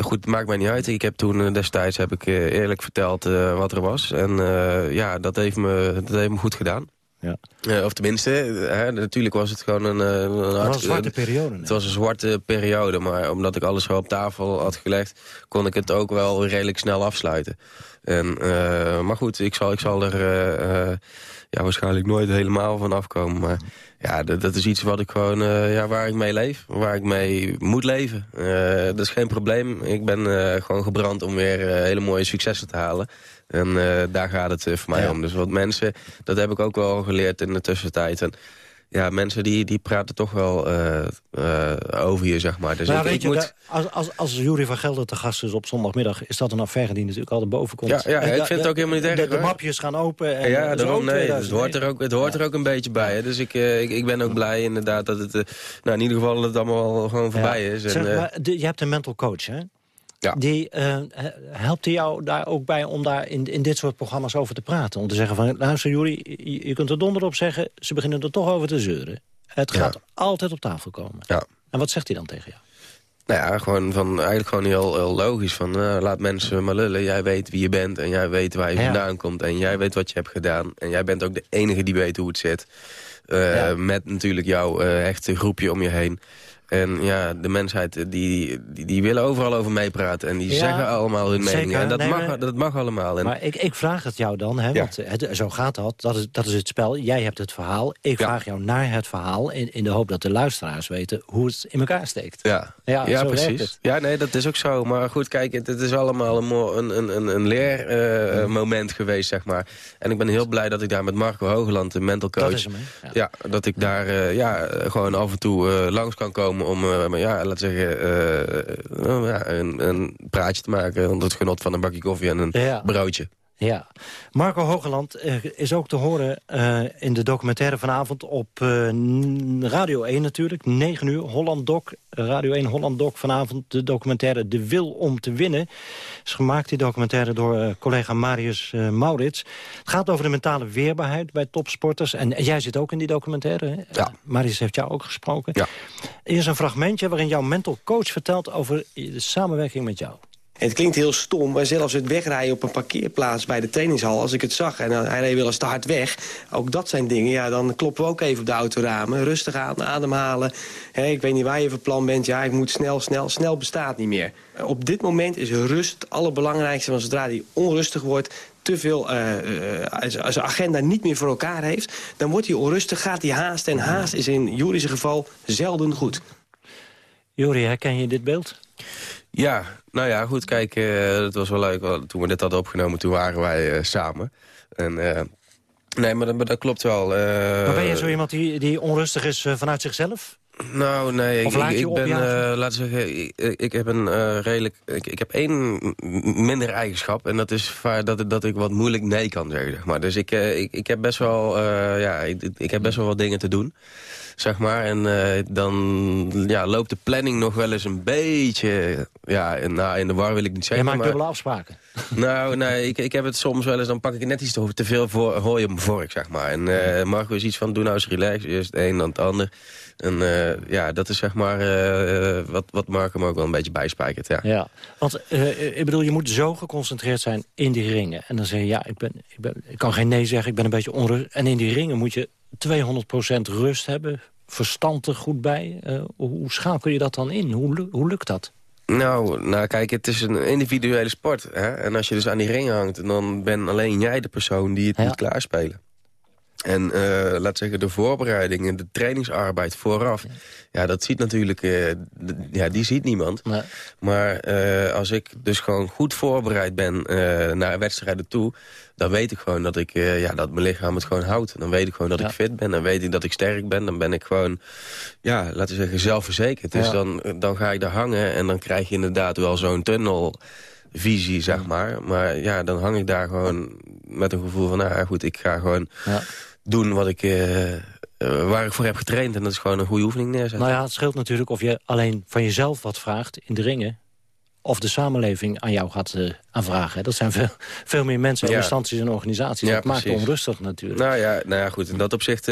goed, maakt mij niet uit. Ik heb toen destijds heb ik eerlijk verteld wat er was. En ja, dat heeft, me, dat heeft me goed gedaan. Ja. Uh, of tenminste, hè, natuurlijk was het gewoon een... Uh, een, het was een zwarte periode. Het was een zwarte periode, maar omdat ik alles zo op tafel had gelegd... kon ik het ook wel redelijk snel afsluiten. En, uh, maar goed, ik zal, ik zal er ja, waarschijnlijk nooit helemaal van afkomen. Maar ja, dat, dat is iets wat ik gewoon, ja, waar ik mee leef. Waar ik mee moet leven. dat is geen probleem. Ik ben gewoon gebrand om weer hele mooie successen te halen. En uh, daar gaat het uh, voor mij om. Dus wat mensen, dat heb ik ook wel geleerd in de tussentijd. En ja, mensen die, die praten toch wel uh, over je, zeg maar. Dus maar ik, weet ik je, moet... als, als, als Jury van Gelder te gast is op zondagmiddag... is dat een affaire die natuurlijk altijd boven komt. Ja, ja ik vind het ook helemaal niet erg. De, de, mapjes gaan open. En ja, daarom, nee, het hoort er ook, het hoort er ook een beetje bij. Hè. Dus ik, ik, ik ben ook blij inderdaad dat het... nou, in ieder geval dat het allemaal gewoon voorbij is. En, zeg, maar, de, je hebt een mental coach, hè? Ja. Die uh, helpt jou daar ook bij om daar in, in dit soort programma's over te praten? Om te zeggen van, luister jullie, je, je kunt er donder op zeggen... ze beginnen er toch over te zeuren. Het gaat altijd op tafel komen. Ja. En wat zegt hij dan tegen jou? Nou ja, gewoon van, eigenlijk gewoon heel, heel logisch. Van, uh, laat mensen maar lullen. Jij weet wie je bent en jij weet waar je vandaan komt. En jij weet wat je hebt gedaan. En jij bent ook de enige die weet hoe het zit. Uh, Met natuurlijk jouw echte groepje om je heen. En ja, de mensheid, die, die, die willen overal over meepraten. En die zeggen allemaal hun mening. En dat, mag, dat mag allemaal. En... Maar ik, ik vraag het jou dan, hè, want het, zo gaat dat. Dat is, dat is het spel. Jij hebt het verhaal. Ik vraag jou naar het verhaal. In, in de hoop dat de luisteraars weten hoe het in elkaar steekt. Ja, ja, ja precies. Ja, nee, dat is ook zo. Maar goed, kijk, het, het is allemaal een, een, een, een leermoment uh, geweest, zeg maar. En ik ben heel blij dat ik daar met Marco Hogeland, de mental coach... Dat is hem, ja. dat ik daar uh, ja, gewoon af en toe uh, langs kan komen om, uh, ja, laten zeggen, uh, ja, een, een, praatje te maken onder het genot van een bakje koffie en een broodje. Ja, Marco Hogeland is ook te horen uh, in de documentaire vanavond op uh, Radio 1 natuurlijk. 9 uur, Holland Doc, Radio 1 Holland Doc vanavond. De documentaire De Wil om te Winnen. Is gemaakt die documentaire door uh, collega Marius Maurits. Het gaat over de mentale weerbaarheid bij topsporters. En, jij zit ook in die documentaire. Ja. Marius heeft jou ook gesproken. Ja. Er is een fragmentje waarin jouw mental coach vertelt over de samenwerking met jou. Het klinkt heel stom, maar zelfs het wegrijden op een parkeerplaats bij de trainingshal... als ik het zag en hij reed wel eens te hard weg... ook dat zijn dingen, ja, dan kloppen we ook even op de autoramen. Rustig aan, ademhalen. ik weet niet waar je van plan bent. Ja, ik moet snel, snel. Snel bestaat niet meer. Op dit moment is rust het allerbelangrijkste. Want zodra die onrustig wordt, te veel, uh, als, agenda niet meer voor elkaar heeft... dan wordt hij onrustig, gaat hij haast. En haast is in Juris geval zelden goed. Jori, herken je dit beeld? Ja, nou ja, goed, kijk, uh, het was wel leuk. Toen we dit hadden opgenomen, toen waren wij uh, samen. En, uh, nee, maar dat, dat, klopt wel. maar ben je zo iemand die, die onrustig is vanuit zichzelf? Nou, nee, ik, ik, ik ben, laten we zeggen, ik, ik heb een redelijk, ik, ik heb één minder eigenschap en dat is dat, dat ik wat moeilijk nee kan zeggen, zeg maar. Dus ik, ik, ik heb best wel, ja, ik, ik heb best wel wat dingen te doen zeg maar. En uh, dan ja, loopt de planning nog wel eens een beetje... Ja, nou, in de war wil ik niet zeggen. Je maakt maar, dubbele afspraken. Nou, nee, ik, ik heb het soms wel eens... dan pak ik net iets te, te veel voor, hooi op mijn vork, zeg maar. En uh, Marco is iets van, doe nou eens relax. Eerst het een, dan het ander. En uh, ja, dat is zeg maar uh, wat, wat Marco me ook wel een beetje bijspijkert. Ja, ja want uh, ik bedoel, je moet zo geconcentreerd zijn in die ringen. En dan zeg je, ja, ik, ben, ik, ben, ik kan geen nee zeggen, ik ben een beetje onrustig. En in die ringen moet je 200% rust hebben, verstand er goed bij. Uh, hoe schakel je dat dan in? Hoe, hoe lukt dat? Nou, nou, kijk, het is een individuele sport. Hè? En als je dus aan die ring hangt... dan ben alleen jij de persoon die het ja. moet klaarspelen. En uh, laat zeggen, de voorbereidingen, de trainingsarbeid vooraf... ja, dat ziet natuurlijk, uh, ja, die ziet niemand. Nee. Maar uh, als ik dus gewoon goed voorbereid ben naar wedstrijden toe... dan weet ik gewoon dat, ik, ja, dat mijn lichaam het gewoon houdt. Dan weet ik gewoon dat ja. ik fit ben, dan weet ik dat ik sterk ben. Dan ben ik gewoon, ja, laten we zeggen, zelfverzekerd. Dus ja. dan, dan ga ik daar hangen en dan krijg je inderdaad wel zo'n tunnelvisie, zeg maar. Maar ja, dan hang ik daar gewoon met een gevoel van... nou ja, goed, ik ga gewoon ja. Doen wat ik... Uh, uh, waar ik voor heb getraind. En dat is gewoon een goede oefening neerzetten. Nou ja, het scheelt natuurlijk of je alleen van jezelf wat vraagt in de ringen of de samenleving aan jou gaat uh, aanvragen. Dat zijn veel, veel meer mensen, ja. instanties en organisaties. Ja, dat precies. maakt onrustig natuurlijk. Nou ja, nou ja, goed. In dat opzicht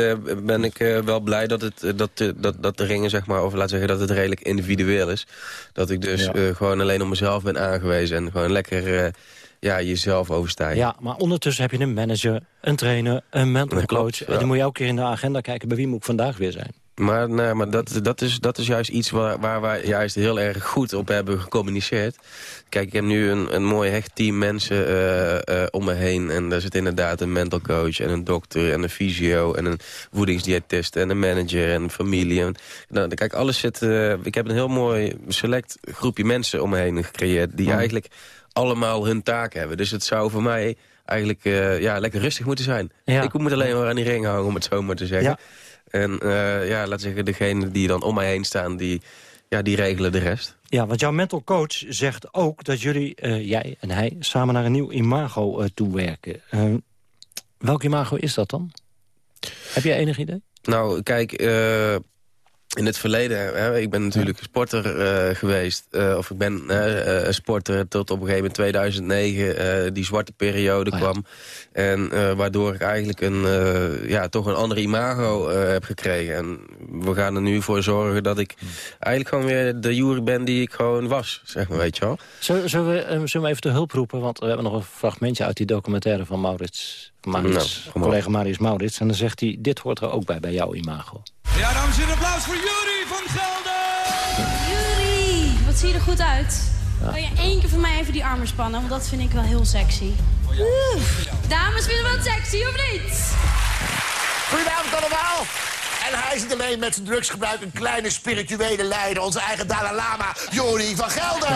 ben ik wel blij dat, het, dat, dat, dat de ringen, zeg maar... of laat zeggen dat het redelijk individueel is. Dat ik dus ja. gewoon alleen op mezelf ben aangewezen... en gewoon lekker ja, jezelf overstijgen. Ja, maar ondertussen heb je een manager, een trainer, een mental coach. Ja. Dan moet je elke keer in de agenda kijken... bij wie moet ik vandaag weer zijn. Maar, nee, maar dat, dat, is, dat is juist iets waar, waar wij juist heel erg goed op hebben gecommuniceerd. Kijk, ik heb nu een, een mooi hecht team mensen uh, uh, om me heen. En daar zit inderdaad een mental coach en een dokter en een fysio... en een voedingsdiëtist en een manager en een familie. En, nou, kijk, alles zit... Uh, ik heb een heel mooi select groepje mensen om me heen gecreëerd... die oh. eigenlijk allemaal hun taak hebben. Dus het zou voor mij eigenlijk uh, ja, lekker rustig moeten zijn. Ja. Ik moet alleen maar aan die ring hangen, om het zo maar te zeggen. Ja. En uh, ja, laat zeggen, degene die dan om mij heen staan, die, ja, die regelen de rest. Ja, want jouw mental coach zegt ook dat jullie, uh, jij en hij, samen naar een nieuw imago uh, toe werken. welk imago is dat dan? Heb jij enig idee? Nou, kijk, in het verleden, hè, ik ben natuurlijk ja. sporter uh, geweest. Uh, of ik ben uh, sporter tot op een gegeven moment 2009 die zwarte periode oh, ja. kwam. En waardoor ik eigenlijk een, ja, toch een andere imago heb gekregen. En we gaan er nu voor zorgen dat ik hm. eigenlijk gewoon weer de jury ben die ik gewoon was. Zeg maar, weet je wel. Zullen, zullen, we, zullen we even de hulp roepen? Want we hebben nog een fragmentje uit die documentaire van Maurits. Maurits nou, collega Marius Maurits. En dan zegt hij, dit hoort er ook bij, bij jouw imago. Ja, dames en heren, applaus voor Jury van Gelder! Jury, wat zie je er goed uit. Wil je één keer voor mij even die armen spannen? Want dat vind ik wel heel sexy. Oeh. Dames, vinden we het sexy of niet? Goedenavond allemaal. En hij zit alleen met zijn drugsgebruik een kleine spirituele leider. Onze eigen Dalai Lama, Jori van Gelder.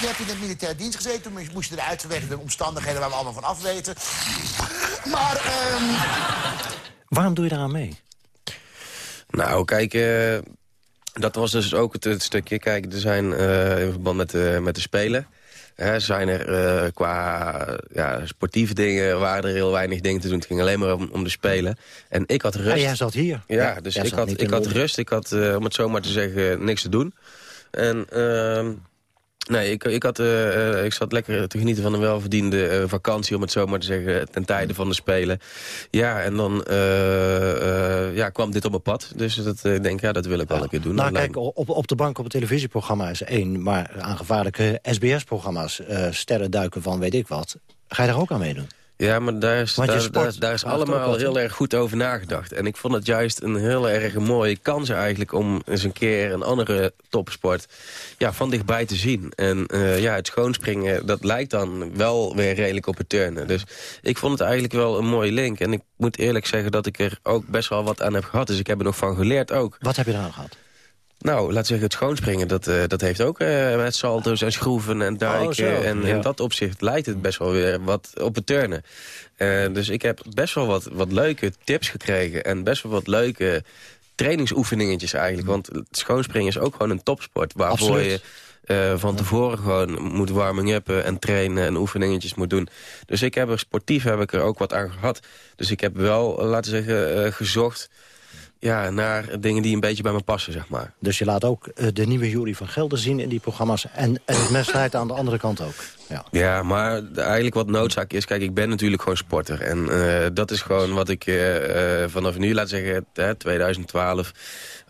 Je hebt in het militair dienst gezeten. Toen moest je eruit vanwege de omstandigheden waar we allemaal van af weten. Maar, um... Waarom doe je daaraan mee? Nou, kijk, uh, dat was dus ook het, het, stukje. Kijk, er zijn uh, in verband met, uh, met de Spelen... Hè, zijn er qua ja, sportieve dingen... waren er heel weinig dingen te doen. Het ging alleen maar om, om de Spelen. En ik had rust. Ah, jij zat hier. Ja, ja dus ik had, ik had rust. Ik had, om het zo maar te zeggen, niks te doen. En... Nee, ik, ik, had, uh, ik zat lekker te genieten van een welverdiende uh, vakantie... om het zo maar te zeggen, ten tijde van de Spelen. Ja, en dan uh, ja, kwam dit op mijn pad. Dus dat, ik denk, ja, dat wil ik wel een keer doen. Nou, kijk, op, op de bank op het televisieprogramma is één... maar aan gevaarlijke SBS-programma's, sterren duiken van weet ik wat... ga je daar ook aan meedoen? Ja, maar daar is, daar, daar, daar, is allemaal heel erg goed over nagedacht. En ik vond het juist een heel erg mooie kans eigenlijk... om eens een keer een andere topsport ja, van dichtbij te zien. En uh, ja, het schoonspringen, dat lijkt dan wel weer redelijk op het turnen. Dus ik vond het eigenlijk wel een mooie link. En ik moet eerlijk zeggen dat ik er ook best wel wat aan heb gehad. Dus ik heb er nog van geleerd ook. Wat heb je eraan gehad? Nou, laat zeggen, het schoonspringen, dat, uh, dat heeft ook uh, met salto's en schroeven en duiken. Oh, en in dat opzicht lijkt het best wel weer wat op het turnen. Uh, dus ik heb best wel wat, wat leuke tips gekregen en best wel wat leuke trainingsoefeningetjes eigenlijk. Want schoonspringen is ook gewoon een topsport waarvoor Absoluut. je... van tevoren gewoon moet warming uppen en trainen en oefeningetjes moet doen. Dus ik heb er sportief heb ik er ook wat aan gehad. Dus ik heb wel, laten we zeggen, gezocht ja, naar dingen die een beetje bij me passen, zeg maar. Dus je laat ook uh, de nieuwe Jury van Gelder zien in die programma's... en, het messtrijd aan de andere kant ook. Ja, ja maar eigenlijk wat noodzaak is... Kijk, ik ben natuurlijk gewoon sporter. En uh, dat is gewoon wat ik uh, vanaf nu, laat zeggen, 2012...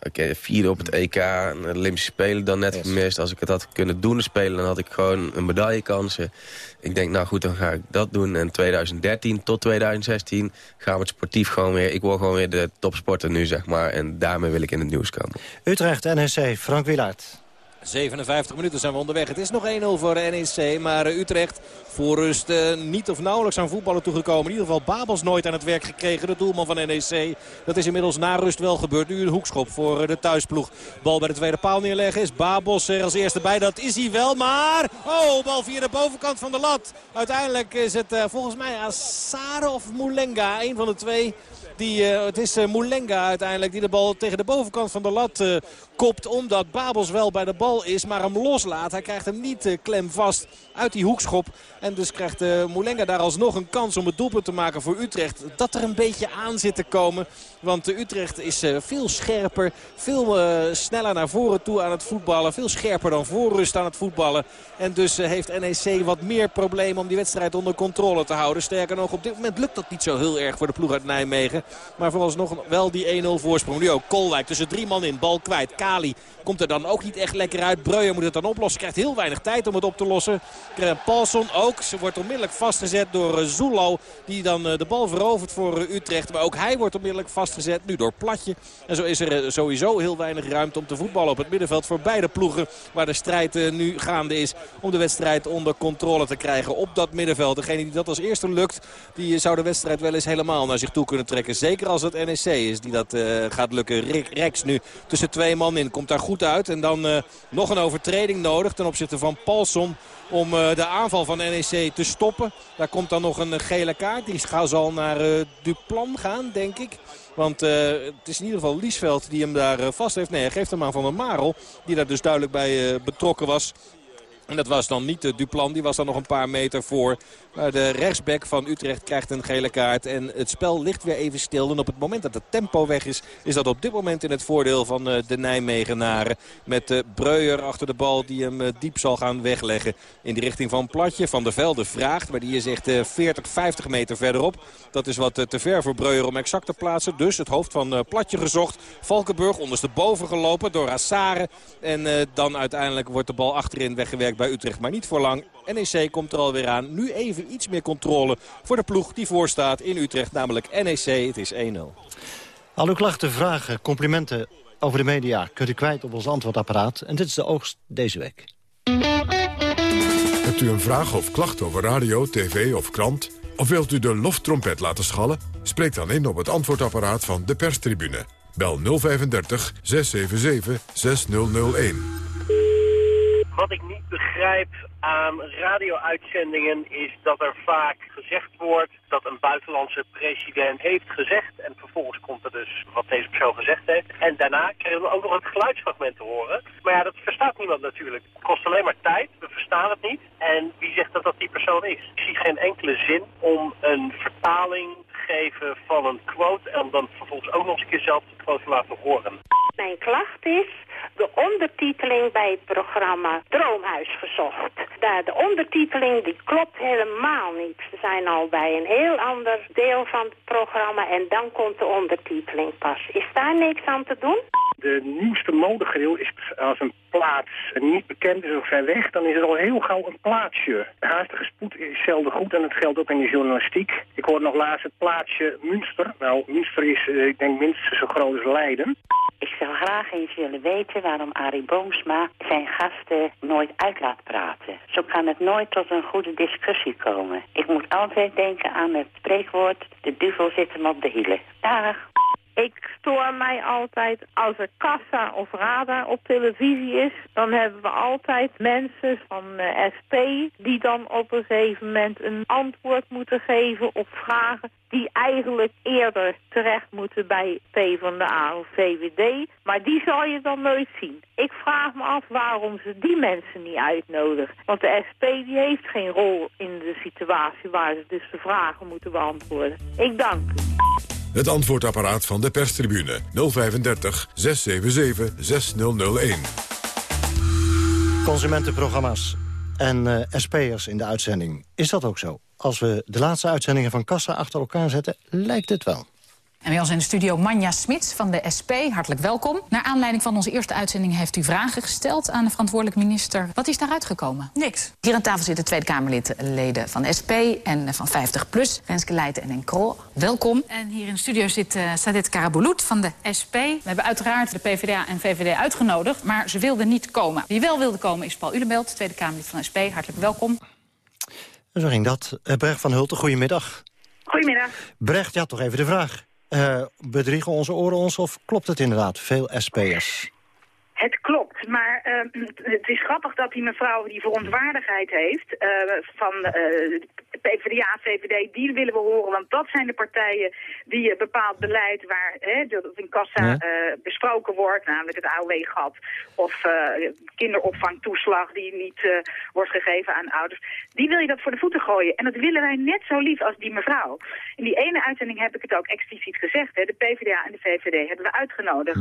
Oké, vierde op het EK, en de Olympische Spelen dan net gemist. Als ik het had kunnen doen spelen, dan had ik gewoon een medaillekansen. Ik denk, nou goed, dan ga ik dat doen. En 2013 tot 2016 gaan we het sportief gewoon weer... Ik word gewoon weer de topsporter nu, zeg maar. En daarmee wil ik in het nieuws komen. Utrecht, NSC, Frank Wilaert. 57 minuten zijn we onderweg. Het is nog 1-0 voor NEC, maar eh, Utrecht voor rust uh, niet of nauwelijks aan voetballen toegekomen. In ieder geval Babels nooit aan het werk gekregen. De doelman van NEC. Dat is inmiddels na rust wel gebeurd. Nu een hoekschop voor uh, de thuisploeg. Bal bij de tweede paal neerleggen. Is Babels er als eerste bij. Dat is hij wel. Maar, oh, bal via de bovenkant van de lat. Uiteindelijk is het volgens mij Assare of Moulenga. Een van de twee. Die, het is Moulenga uiteindelijk die de bal tegen de bovenkant van de lat kopt. Omdat Babels wel bij de bal is, maar hem loslaat. Hij krijgt hem niet klem vast uit die hoekschop. En dus krijgt Moulenga daar alsnog een kans om het doelpunt te maken voor Utrecht. Dat er een beetje aan zit te komen. Want Utrecht is uh, veel scherper. Veel sneller naar voren toe aan het voetballen. Veel scherper dan voor rust aan het voetballen. En dus heeft NEC wat meer problemen om die wedstrijd onder controle te houden. Sterker nog, op dit moment lukt dat niet zo heel erg voor de ploeg uit Nijmegen. Maar vooralsnog wel die 1-0 voorsprong. Nu ook Kolwijk tussen drie man in. Bal kwijt. Kali komt er dan ook niet echt lekker uit. Breuer moet het dan oplossen. Krijgt heel weinig tijd om het op te lossen. Paulson ook. Ze wordt onmiddellijk vastgezet door eh, Zulo. Die dan eh, de bal verovert voor eh, Utrecht. Maar ook hij wordt onmiddellijk vastgezet. Nu door Platje. En zo is er sowieso heel weinig ruimte om te voetballen op het middenveld. Voor beide ploegen. Waar de strijd nu gaande is. Om de wedstrijd onder controle te krijgen op dat middenveld. Degene die dat als eerste lukt. Die zou de wedstrijd wel eens helemaal naar zich toe kunnen trekken. Zeker als het NEC is die dat gaat lukken. Rick Rex nu tussen twee man in. Komt daar goed uit. En dan nog een overtreding nodig ten opzichte van Paulson om uh, de aanval van NEC te stoppen. Daar komt dan nog een gele kaart. Die zal naar uh, Duplan gaan, denk ik. Want het is in ieder geval Liesveld die hem daar vast heeft. Nee, hij geeft hem aan Van der Marel. Die daar dus duidelijk bij betrokken was. En dat was dan niet Duplan, die was dan nog een paar meter voor. Maar de rechtsback van Utrecht krijgt een gele kaart. En het spel ligt weer even stil. En op het moment dat het tempo weg is, is dat op dit moment in het voordeel van eh, de Nijmegenaren. Met de Breuer achter de bal die hem eh, diep zal gaan wegleggen. In de richting van Platje. Van der Velde vraagt, maar die is echt 40, 50 meter verderop. Dat is wat te ver voor Breuer om exact te plaatsen. Dus het hoofd van Platje gezocht. Valkenburg ondersteboven gelopen door Assare. En dan uiteindelijk wordt de bal achterin weggewerkt bij Utrecht. Maar niet voor lang. NEC komt er alweer aan. Nu even iets meer controle voor de ploeg die voorstaat in Utrecht. Namelijk NEC. Het is 1-0. Al uw klachten, vragen, complimenten over de media... kunt u kwijt op ons antwoordapparaat. En dit is de oogst deze week. Hebt u een vraag of klacht over radio, tv of krant? Of wilt u de loftrompet laten schallen? Spreek dan in op het antwoordapparaat van de perstribune. Bel 035 677 6001. Wat ik niet begrijp aan radio-uitzendingen is dat er vaak gezegd wordt dat een buitenlandse president heeft gezegd. En vervolgens komt er dus wat deze persoon gezegd heeft. En daarna krijgen we ook nog het geluidsfragment te horen. Maar ja, dat verstaat niemand natuurlijk. Het kost alleen maar tijd. We verstaan het niet. En wie zegt dat dat die persoon is? Ik zie geen enkele zin om een vertaling geven van een quote... en dan vervolgens ook nog eens een keer zelf de quote te laten horen. Mijn klacht is de ondertiteling bij het programma Droomhuis gezocht. Daar, de ondertiteling die klopt helemaal niet. We zijn al bij een heel ander deel van het programma en dan komt de ondertiteling pas. Is daar niks aan te doen? De nieuwste modegril is als een plaats niet bekend is of ver weg, dan is het al heel gauw een plaatsje. Haastige spoed is zelden goed en dat geldt ook in de journalistiek. Ik hoorde nog laatst het plaatsje Münster. Nou, Münster is, eh, ik denk, minstens zo groot als Leiden. Ik zou graag eens willen weten waarom Arie Boomsma zijn gasten nooit uit laat praten. Zo kan het nooit tot een goede discussie komen. Ik moet altijd denken aan het spreekwoord, de duvel zit hem op de hielen. Dag. Ik stoor mij altijd als er kassa of radar op televisie is. Dan hebben we altijd mensen van uh, SP die dan op een gegeven moment een antwoord moeten geven op vragen die eigenlijk eerder terecht moeten bij PvdA of VVD. Maar die zal je dan nooit zien. Ik vraag me af waarom ze die mensen niet uitnodigen. Want de SP die heeft geen rol in de situatie waar ze dus de vragen moeten beantwoorden. Ik dank u. Het antwoordapparaat van de perstribune 035 677 6001. Consumentenprogramma's en uh, SP'ers in de uitzending. Is dat ook zo? Als we de laatste uitzendingen van Kassa achter elkaar zetten, lijkt het wel. En bij ons in de studio Manja Smits van de SP. Hartelijk welkom. Naar aanleiding van onze eerste uitzending heeft u vragen gesteld aan de verantwoordelijk minister. Wat is daaruit gekomen? Niks. Hier aan tafel zitten Tweede Kamerleden van de SP en van 50PLUS. Renske Leijten en Encro. Welkom. En hier in de studio zit uh, Sadet Karaboulout van de SP. We hebben uiteraard de PvdA en VVD uitgenodigd, maar ze wilden niet komen. Wie wel wilde komen is Paul Ulebelt, Tweede Kamerlid van de SP. Hartelijk welkom. Zo ging dat. Brecht van Hulten, goedemiddag. Goedemiddag. Brecht, ja, toch even de vraag. Bedriegen onze oren ons of klopt het inderdaad? Veel SP'ers. Het klopt, maar uh, het is grappig dat die mevrouw die verontwaardigheid heeft uh, van PvdA, VVD, die willen we horen. Want dat zijn de partijen die bepaald beleid waar hè, dat in kassa ja. besproken wordt, namelijk het AOW-gat of kinderopvangtoeslag die niet wordt gegeven aan ouders. Die wil je dat voor de voeten gooien. En dat willen wij net zo lief als die mevrouw. In die ene uitzending heb ik het ook expliciet gezegd. Hè, de PvdA en de VVD hebben we uitgenodigd.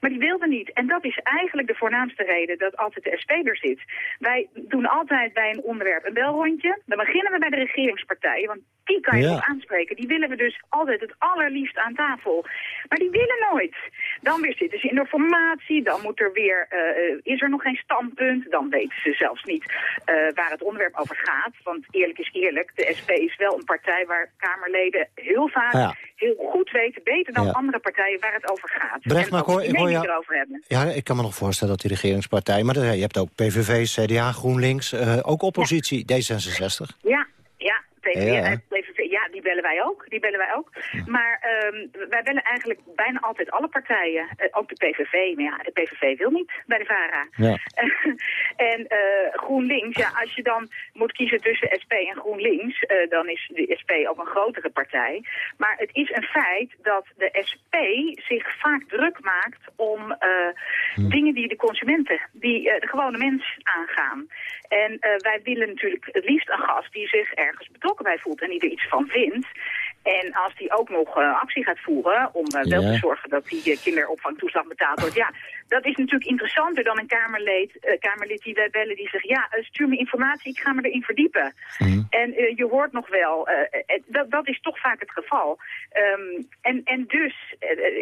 Maar die wilden niet. En dat is eigenlijk de voornaamste reden dat altijd de SP er zit. Wij doen altijd bij een onderwerp een belrondje. Dan beginnen we bij de regeringspartijen, want die kan je ja. ook aanspreken. Die willen we dus altijd het allerliefst aan tafel. Maar die willen nooit. Dan weer zitten ze in de formatie, dan moet er weer, uh, is er nog geen standpunt. Dan weten ze zelfs niet uh, waar het onderwerp over gaat. Want eerlijk is eerlijk, de SP is wel een partij waar Kamerleden heel vaak ja. heel goed weten, beter dan ja. andere partijen, waar het over gaat. Brecht, maar ik hoor, ik hoor ja, erover hebben. Ja, ik kan me nog voorstellen dat die regeringspartij, maar je hebt ook PVV, CDA, GroenLinks, uh, ook oppositie, D66. Ja, ja. PVV, ja. PVV, ja, die bellen wij ook. Die bellen wij ook. Maar um, wij bellen eigenlijk bijna altijd alle partijen. Uh, ook de PVV. Maar ja, de PVV wil niet bij de VARA. Ja. en uh, GroenLinks, ja, als je dan moet kiezen tussen SP en GroenLinks... Uh, dan is de SP ook een grotere partij. Maar het is een feit dat de SP zich vaak druk maakt om hm. dingen die de consumenten, die de gewone mens aangaan. En wij willen natuurlijk het liefst een gast die zich ergens betrokken bij voelt en die er iets van vindt. En als die ook nog uh, actie gaat voeren om uh, wel ja. te zorgen dat die uh, kinderopvangtoeslag betaald wordt. Ja, dat is natuurlijk interessanter dan een Kamerlid, Kamerlid die wij bellen die zegt, ja, stuur me informatie, ik ga me erin verdiepen. Mm. En je hoort nog wel, dat, dat is toch vaak het geval. Um, en, en dus,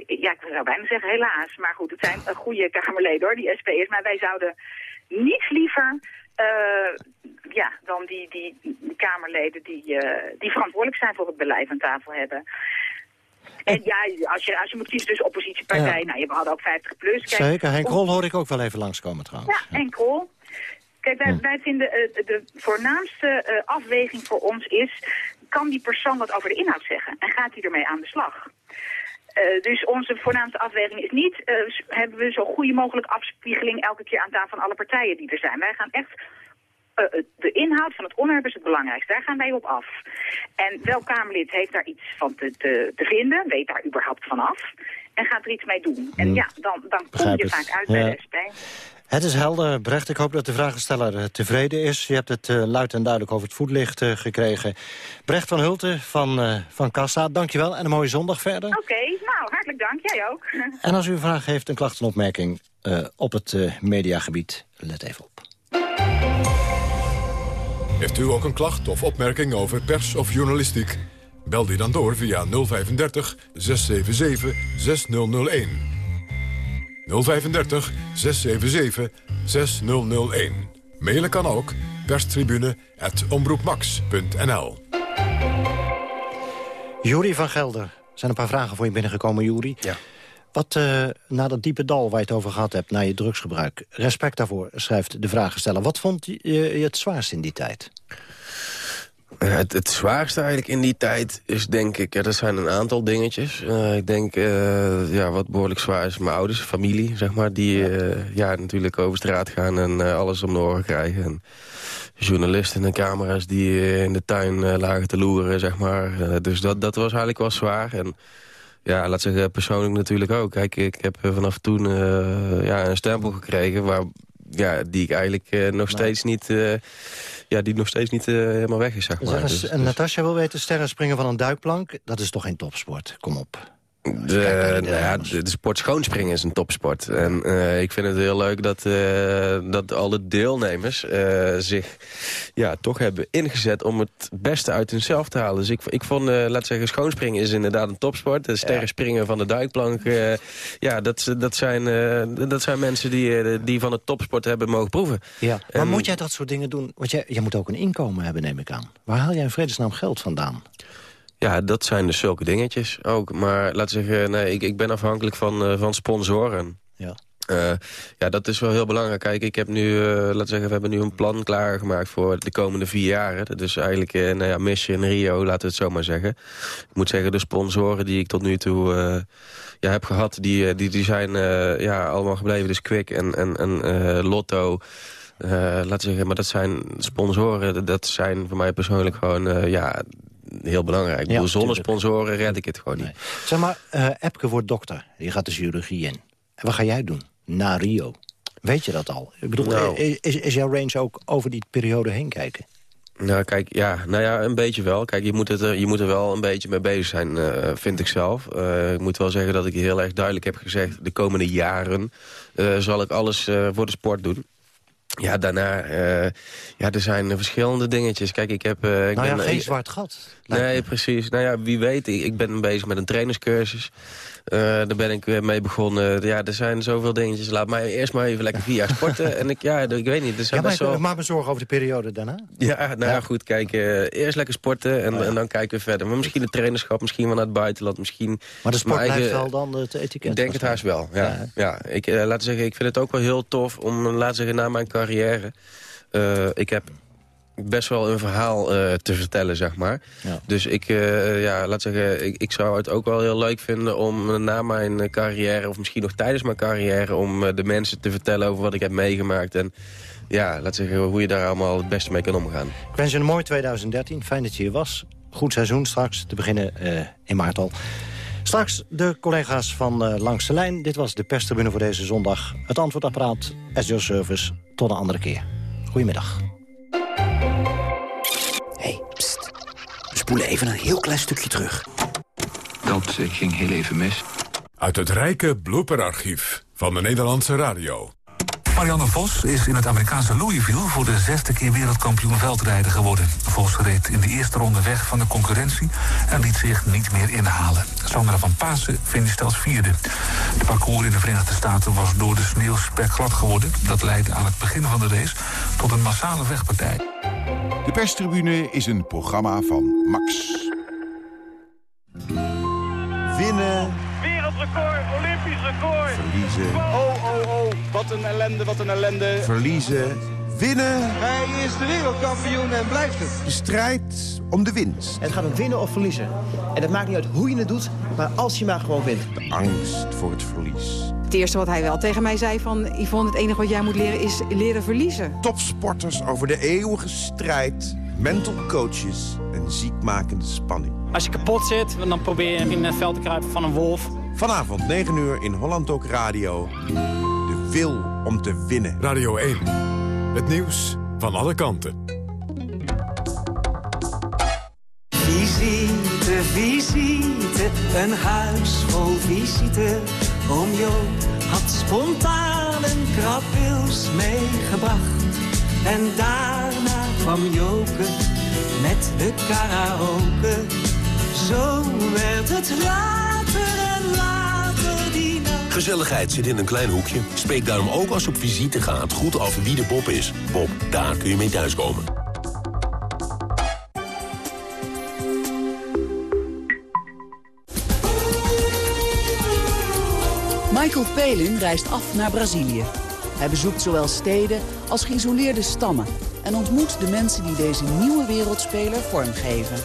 ja, ik zou bijna zeggen helaas, maar goed, het zijn goede Kamerleden hoor, die SP'ers, maar wij zouden niets liever ja, dan die, die, Kamerleden die, uh, die verantwoordelijk zijn voor het beleid aan tafel hebben. En ja, als je, als je moet kiezen tussen oppositiepartijen, ja. nou, je hadden ook 50 plus. Kijk, Zeker, Henk Krol hoor ik ook wel even langskomen trouwens. Ja, Henk Krol. Kijk, wij, wij vinden uh, de voornaamste uh, afweging voor ons is, kan die persoon wat over de inhoud zeggen? En gaat hij ermee aan de slag? Uh, dus onze voornaamste afweging is niet, uh, hebben we zo goede mogelijk afspiegeling elke keer aan tafel van alle partijen die er zijn. Wij gaan echt, uh, de inhoud van het onderwerp is het belangrijkste. Daar gaan wij op af. En welk Kamerlid heeft daar iets van te, te, te vinden, weet daar überhaupt van af en gaat er iets mee doen. En ja, dan, dan kom je vaak uit bij de SP. Het is helder, Brecht. Ik hoop dat de vragensteller tevreden is. Je hebt het uh, luid en duidelijk over het voetlicht uh, gekregen. Brecht van Hulten van, uh, van Kassa, dankjewel en een mooie zondag verder. Oké, okay, nou, hartelijk dank. Jij ook. En als u een vraag heeft, een klacht, een opmerking... op het mediagebied. Let even op. Heeft u ook een klacht of opmerking over pers of journalistiek? Bel die dan door via 035 677 6001. 035 677 6001. Mailen kan ook perstribune.omroepmax.nl Jury van Gelder. Er zijn een paar vragen voor je binnengekomen, Jury. Ja. Wat uh, na dat diepe dal waar je het over gehad hebt, na je drugsgebruik... respect daarvoor, schrijft de vragensteller. Wat vond je het zwaarst in die tijd? Het, het, zwaarste eigenlijk in die tijd is denk ik... Ja, er zijn een aantal dingetjes. Uh, ik denk, uh, ja, wat behoorlijk zwaar is mijn ouders, familie, zeg maar... die ja. Uh, ja natuurlijk over straat gaan en alles om de oren krijgen. En journalisten en camera's die in de tuin lagen te loeren, zeg maar. dus dat, dat was eigenlijk wel zwaar. En ja, laat zeggen, persoonlijk natuurlijk ook. Kijk, ik heb vanaf toen ja, een stempel gekregen... Waar, ja, die ik eigenlijk nog steeds niet ja, die nog steeds niet uh, helemaal weg is, zeg maar. Dus, dus, Natasja wil weten, sterren springen van een duikplank... dat is toch geen topsport? Kom op. De, nou ja, de, de, sport schoonspringen is een topsport. En uh, ik vind het heel leuk dat, uh, dat alle deelnemers uh, zich ja, toch hebben ingezet... om het beste uit hunzelf te halen. Dus ik, ik vond, laat zeggen, schoonspringen is inderdaad een topsport. De sterren springen van de duikplank. ja, dat, dat, zijn, dat zijn mensen die, die van het topsport hebben mogen proeven. Ja. Maar moet jij dat soort dingen doen? Want jij, jij moet ook een inkomen hebben, neem ik aan. Waar haal jij in vredesnaam geld vandaan? Ja, dat zijn dus zulke dingetjes ook. Maar laat zeggen, nee, ik, ik ben afhankelijk van, uh, van sponsoren. Ja. Uh, ja, dat is wel heel belangrijk. Kijk, ik heb nu, uh, laten zeggen, we hebben nu een plan klaargemaakt voor de komende vier jaar. Dat is eigenlijk, uh, nou ja, Mission Rio, laten we het zo maar zeggen. Ik moet zeggen, de sponsoren die ik tot nu toe ja, heb gehad, die, die, die zijn ja, allemaal gebleven. Dus Quick en, en, en Lotto. laten zeggen, maar dat zijn sponsoren, dat zijn voor mij persoonlijk gewoon, ja, heel belangrijk. Ja, zonder sponsoren red ik het gewoon niet. Zeg maar, uh, Epke wordt dokter. Die gaat de chirurgie in. En wat ga jij doen? Na Rio. Weet je dat al? Ik bedoel, nou. is, is jouw range ook over die periode heen kijken? Nou, kijk, ja, nou ja, een beetje wel. Kijk, je moet, het er, je moet er wel een beetje mee bezig zijn, uh, vind ik zelf. Uh, ik moet wel zeggen dat ik heel erg duidelijk heb gezegd... de komende jaren uh, zal ik alles voor de sport doen. Ja, daarna, ja, er zijn verschillende dingetjes. Kijk, ik heb... Ik nou ja, ben, geen zwart gat. Nee, precies. Nou ja, wie weet. Ik, ik ben bezig met een trainerscursus. Uh, daar ben ik mee begonnen. Ja, er zijn zoveel dingetjes. Laat mij eerst maar even lekker vier jaar sporten. en ik, ja, ik weet niet. Er zijn ja, maar ik maak me zorgen over de periode daarna. Ja, nou ja. goed. Kijk, eerst lekker sporten en, oh, ja. en, dan kijken we verder. Maar misschien het trainerschap, misschien wel naar het buitenland. Misschien maar de sport blijft wel dan het etiket? Ik denk het haast wel, ja. ja. Ik, laat zeggen, ik vind het ook wel heel tof om, laten zeggen, na mijn carrière... Ik heb best wel een verhaal uh, te vertellen, zeg maar. Ja. Dus ik, uh, ja, laat zeggen, ik, ik, zou het ook wel heel leuk vinden om na mijn carrière... of misschien nog tijdens mijn carrière... om de mensen te vertellen over wat ik heb meegemaakt. En ja, laat zeggen, hoe je daar allemaal het beste mee kan omgaan. Ik wens je een mooi 2013. Fijn dat je hier was. Goed seizoen straks, te beginnen in maart al. Straks de collega's van Langs de Lijn. Dit was de perstribune voor deze zondag. Het antwoordapparaat, SJO Service. Tot een andere keer. Goedemiddag. Spoelen even een heel klein stukje terug. Dat ging heel even mis. Uit het rijke blooperarchief van de Nederlandse radio. Marianne Vos is in het Amerikaanse Louisville voor de zesde keer wereldkampioen veldrijden geworden. Vos reed in de eerste ronde weg van de concurrentie en liet zich niet meer inhalen. Sandra van Pasen finishte als vierde. De parcours in de Verenigde Staten was door de sneeuw glad geworden. Dat leidde aan het begin van de race tot een massale wegpartij. De perstribune is een programma van Max. Winnen. Wereldrecord, Olympisch record. Verliezen. Oh, oh, oh, wat een ellende, wat een ellende. Verliezen. Winnen. Hij is de wereldkampioen en blijft het. De strijd om de winst. Het gaat om winnen of verliezen. En het maakt niet uit hoe je het doet, maar als je maar gewoon wint. De angst voor het verlies. Het eerste wat hij wel tegen mij zei van... Yvonne, het enige wat jij moet leren is leren verliezen. Topsporters over de eeuwige strijd. Mental coaches en ziekmakende spanning. Als je kapot zit, dan probeer je in het veld te kruipen van een wolf. Vanavond 9 uur in Holland ook Radio. De wil om te winnen. Radio 1. Het nieuws van alle kanten. Visite, visite, een huis visite. Oom Joop had spontaan een meegebracht. En daarna kwam Joke met de karaoke. Zo werd het later Gezelligheid zit in een klein hoekje. Spreek daarom ook als je op visite gaat goed af wie de Bob is. Bob, daar kun je mee thuiskomen. Michael Palin reist af naar Brazilië. Hij bezoekt zowel steden als geïsoleerde stammen... en ontmoet de mensen die deze nieuwe wereldspeler vormgeven.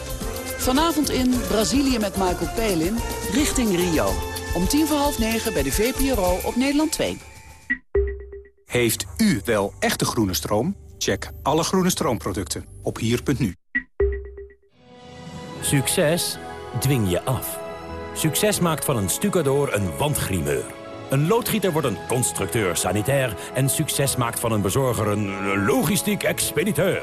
Vanavond in Brazilië met Michael Palin, richting Rio. Om tien voor half negen bij de VPRO op Nederland 2. Heeft u wel echte groene stroom? Check alle groene stroomproducten op hier.nu. Succes dwing je af. Succes maakt van een stucador een wandgrimeur. Een loodgieter wordt een constructeur sanitair... en succes maakt van een bezorger een logistiek expediteur.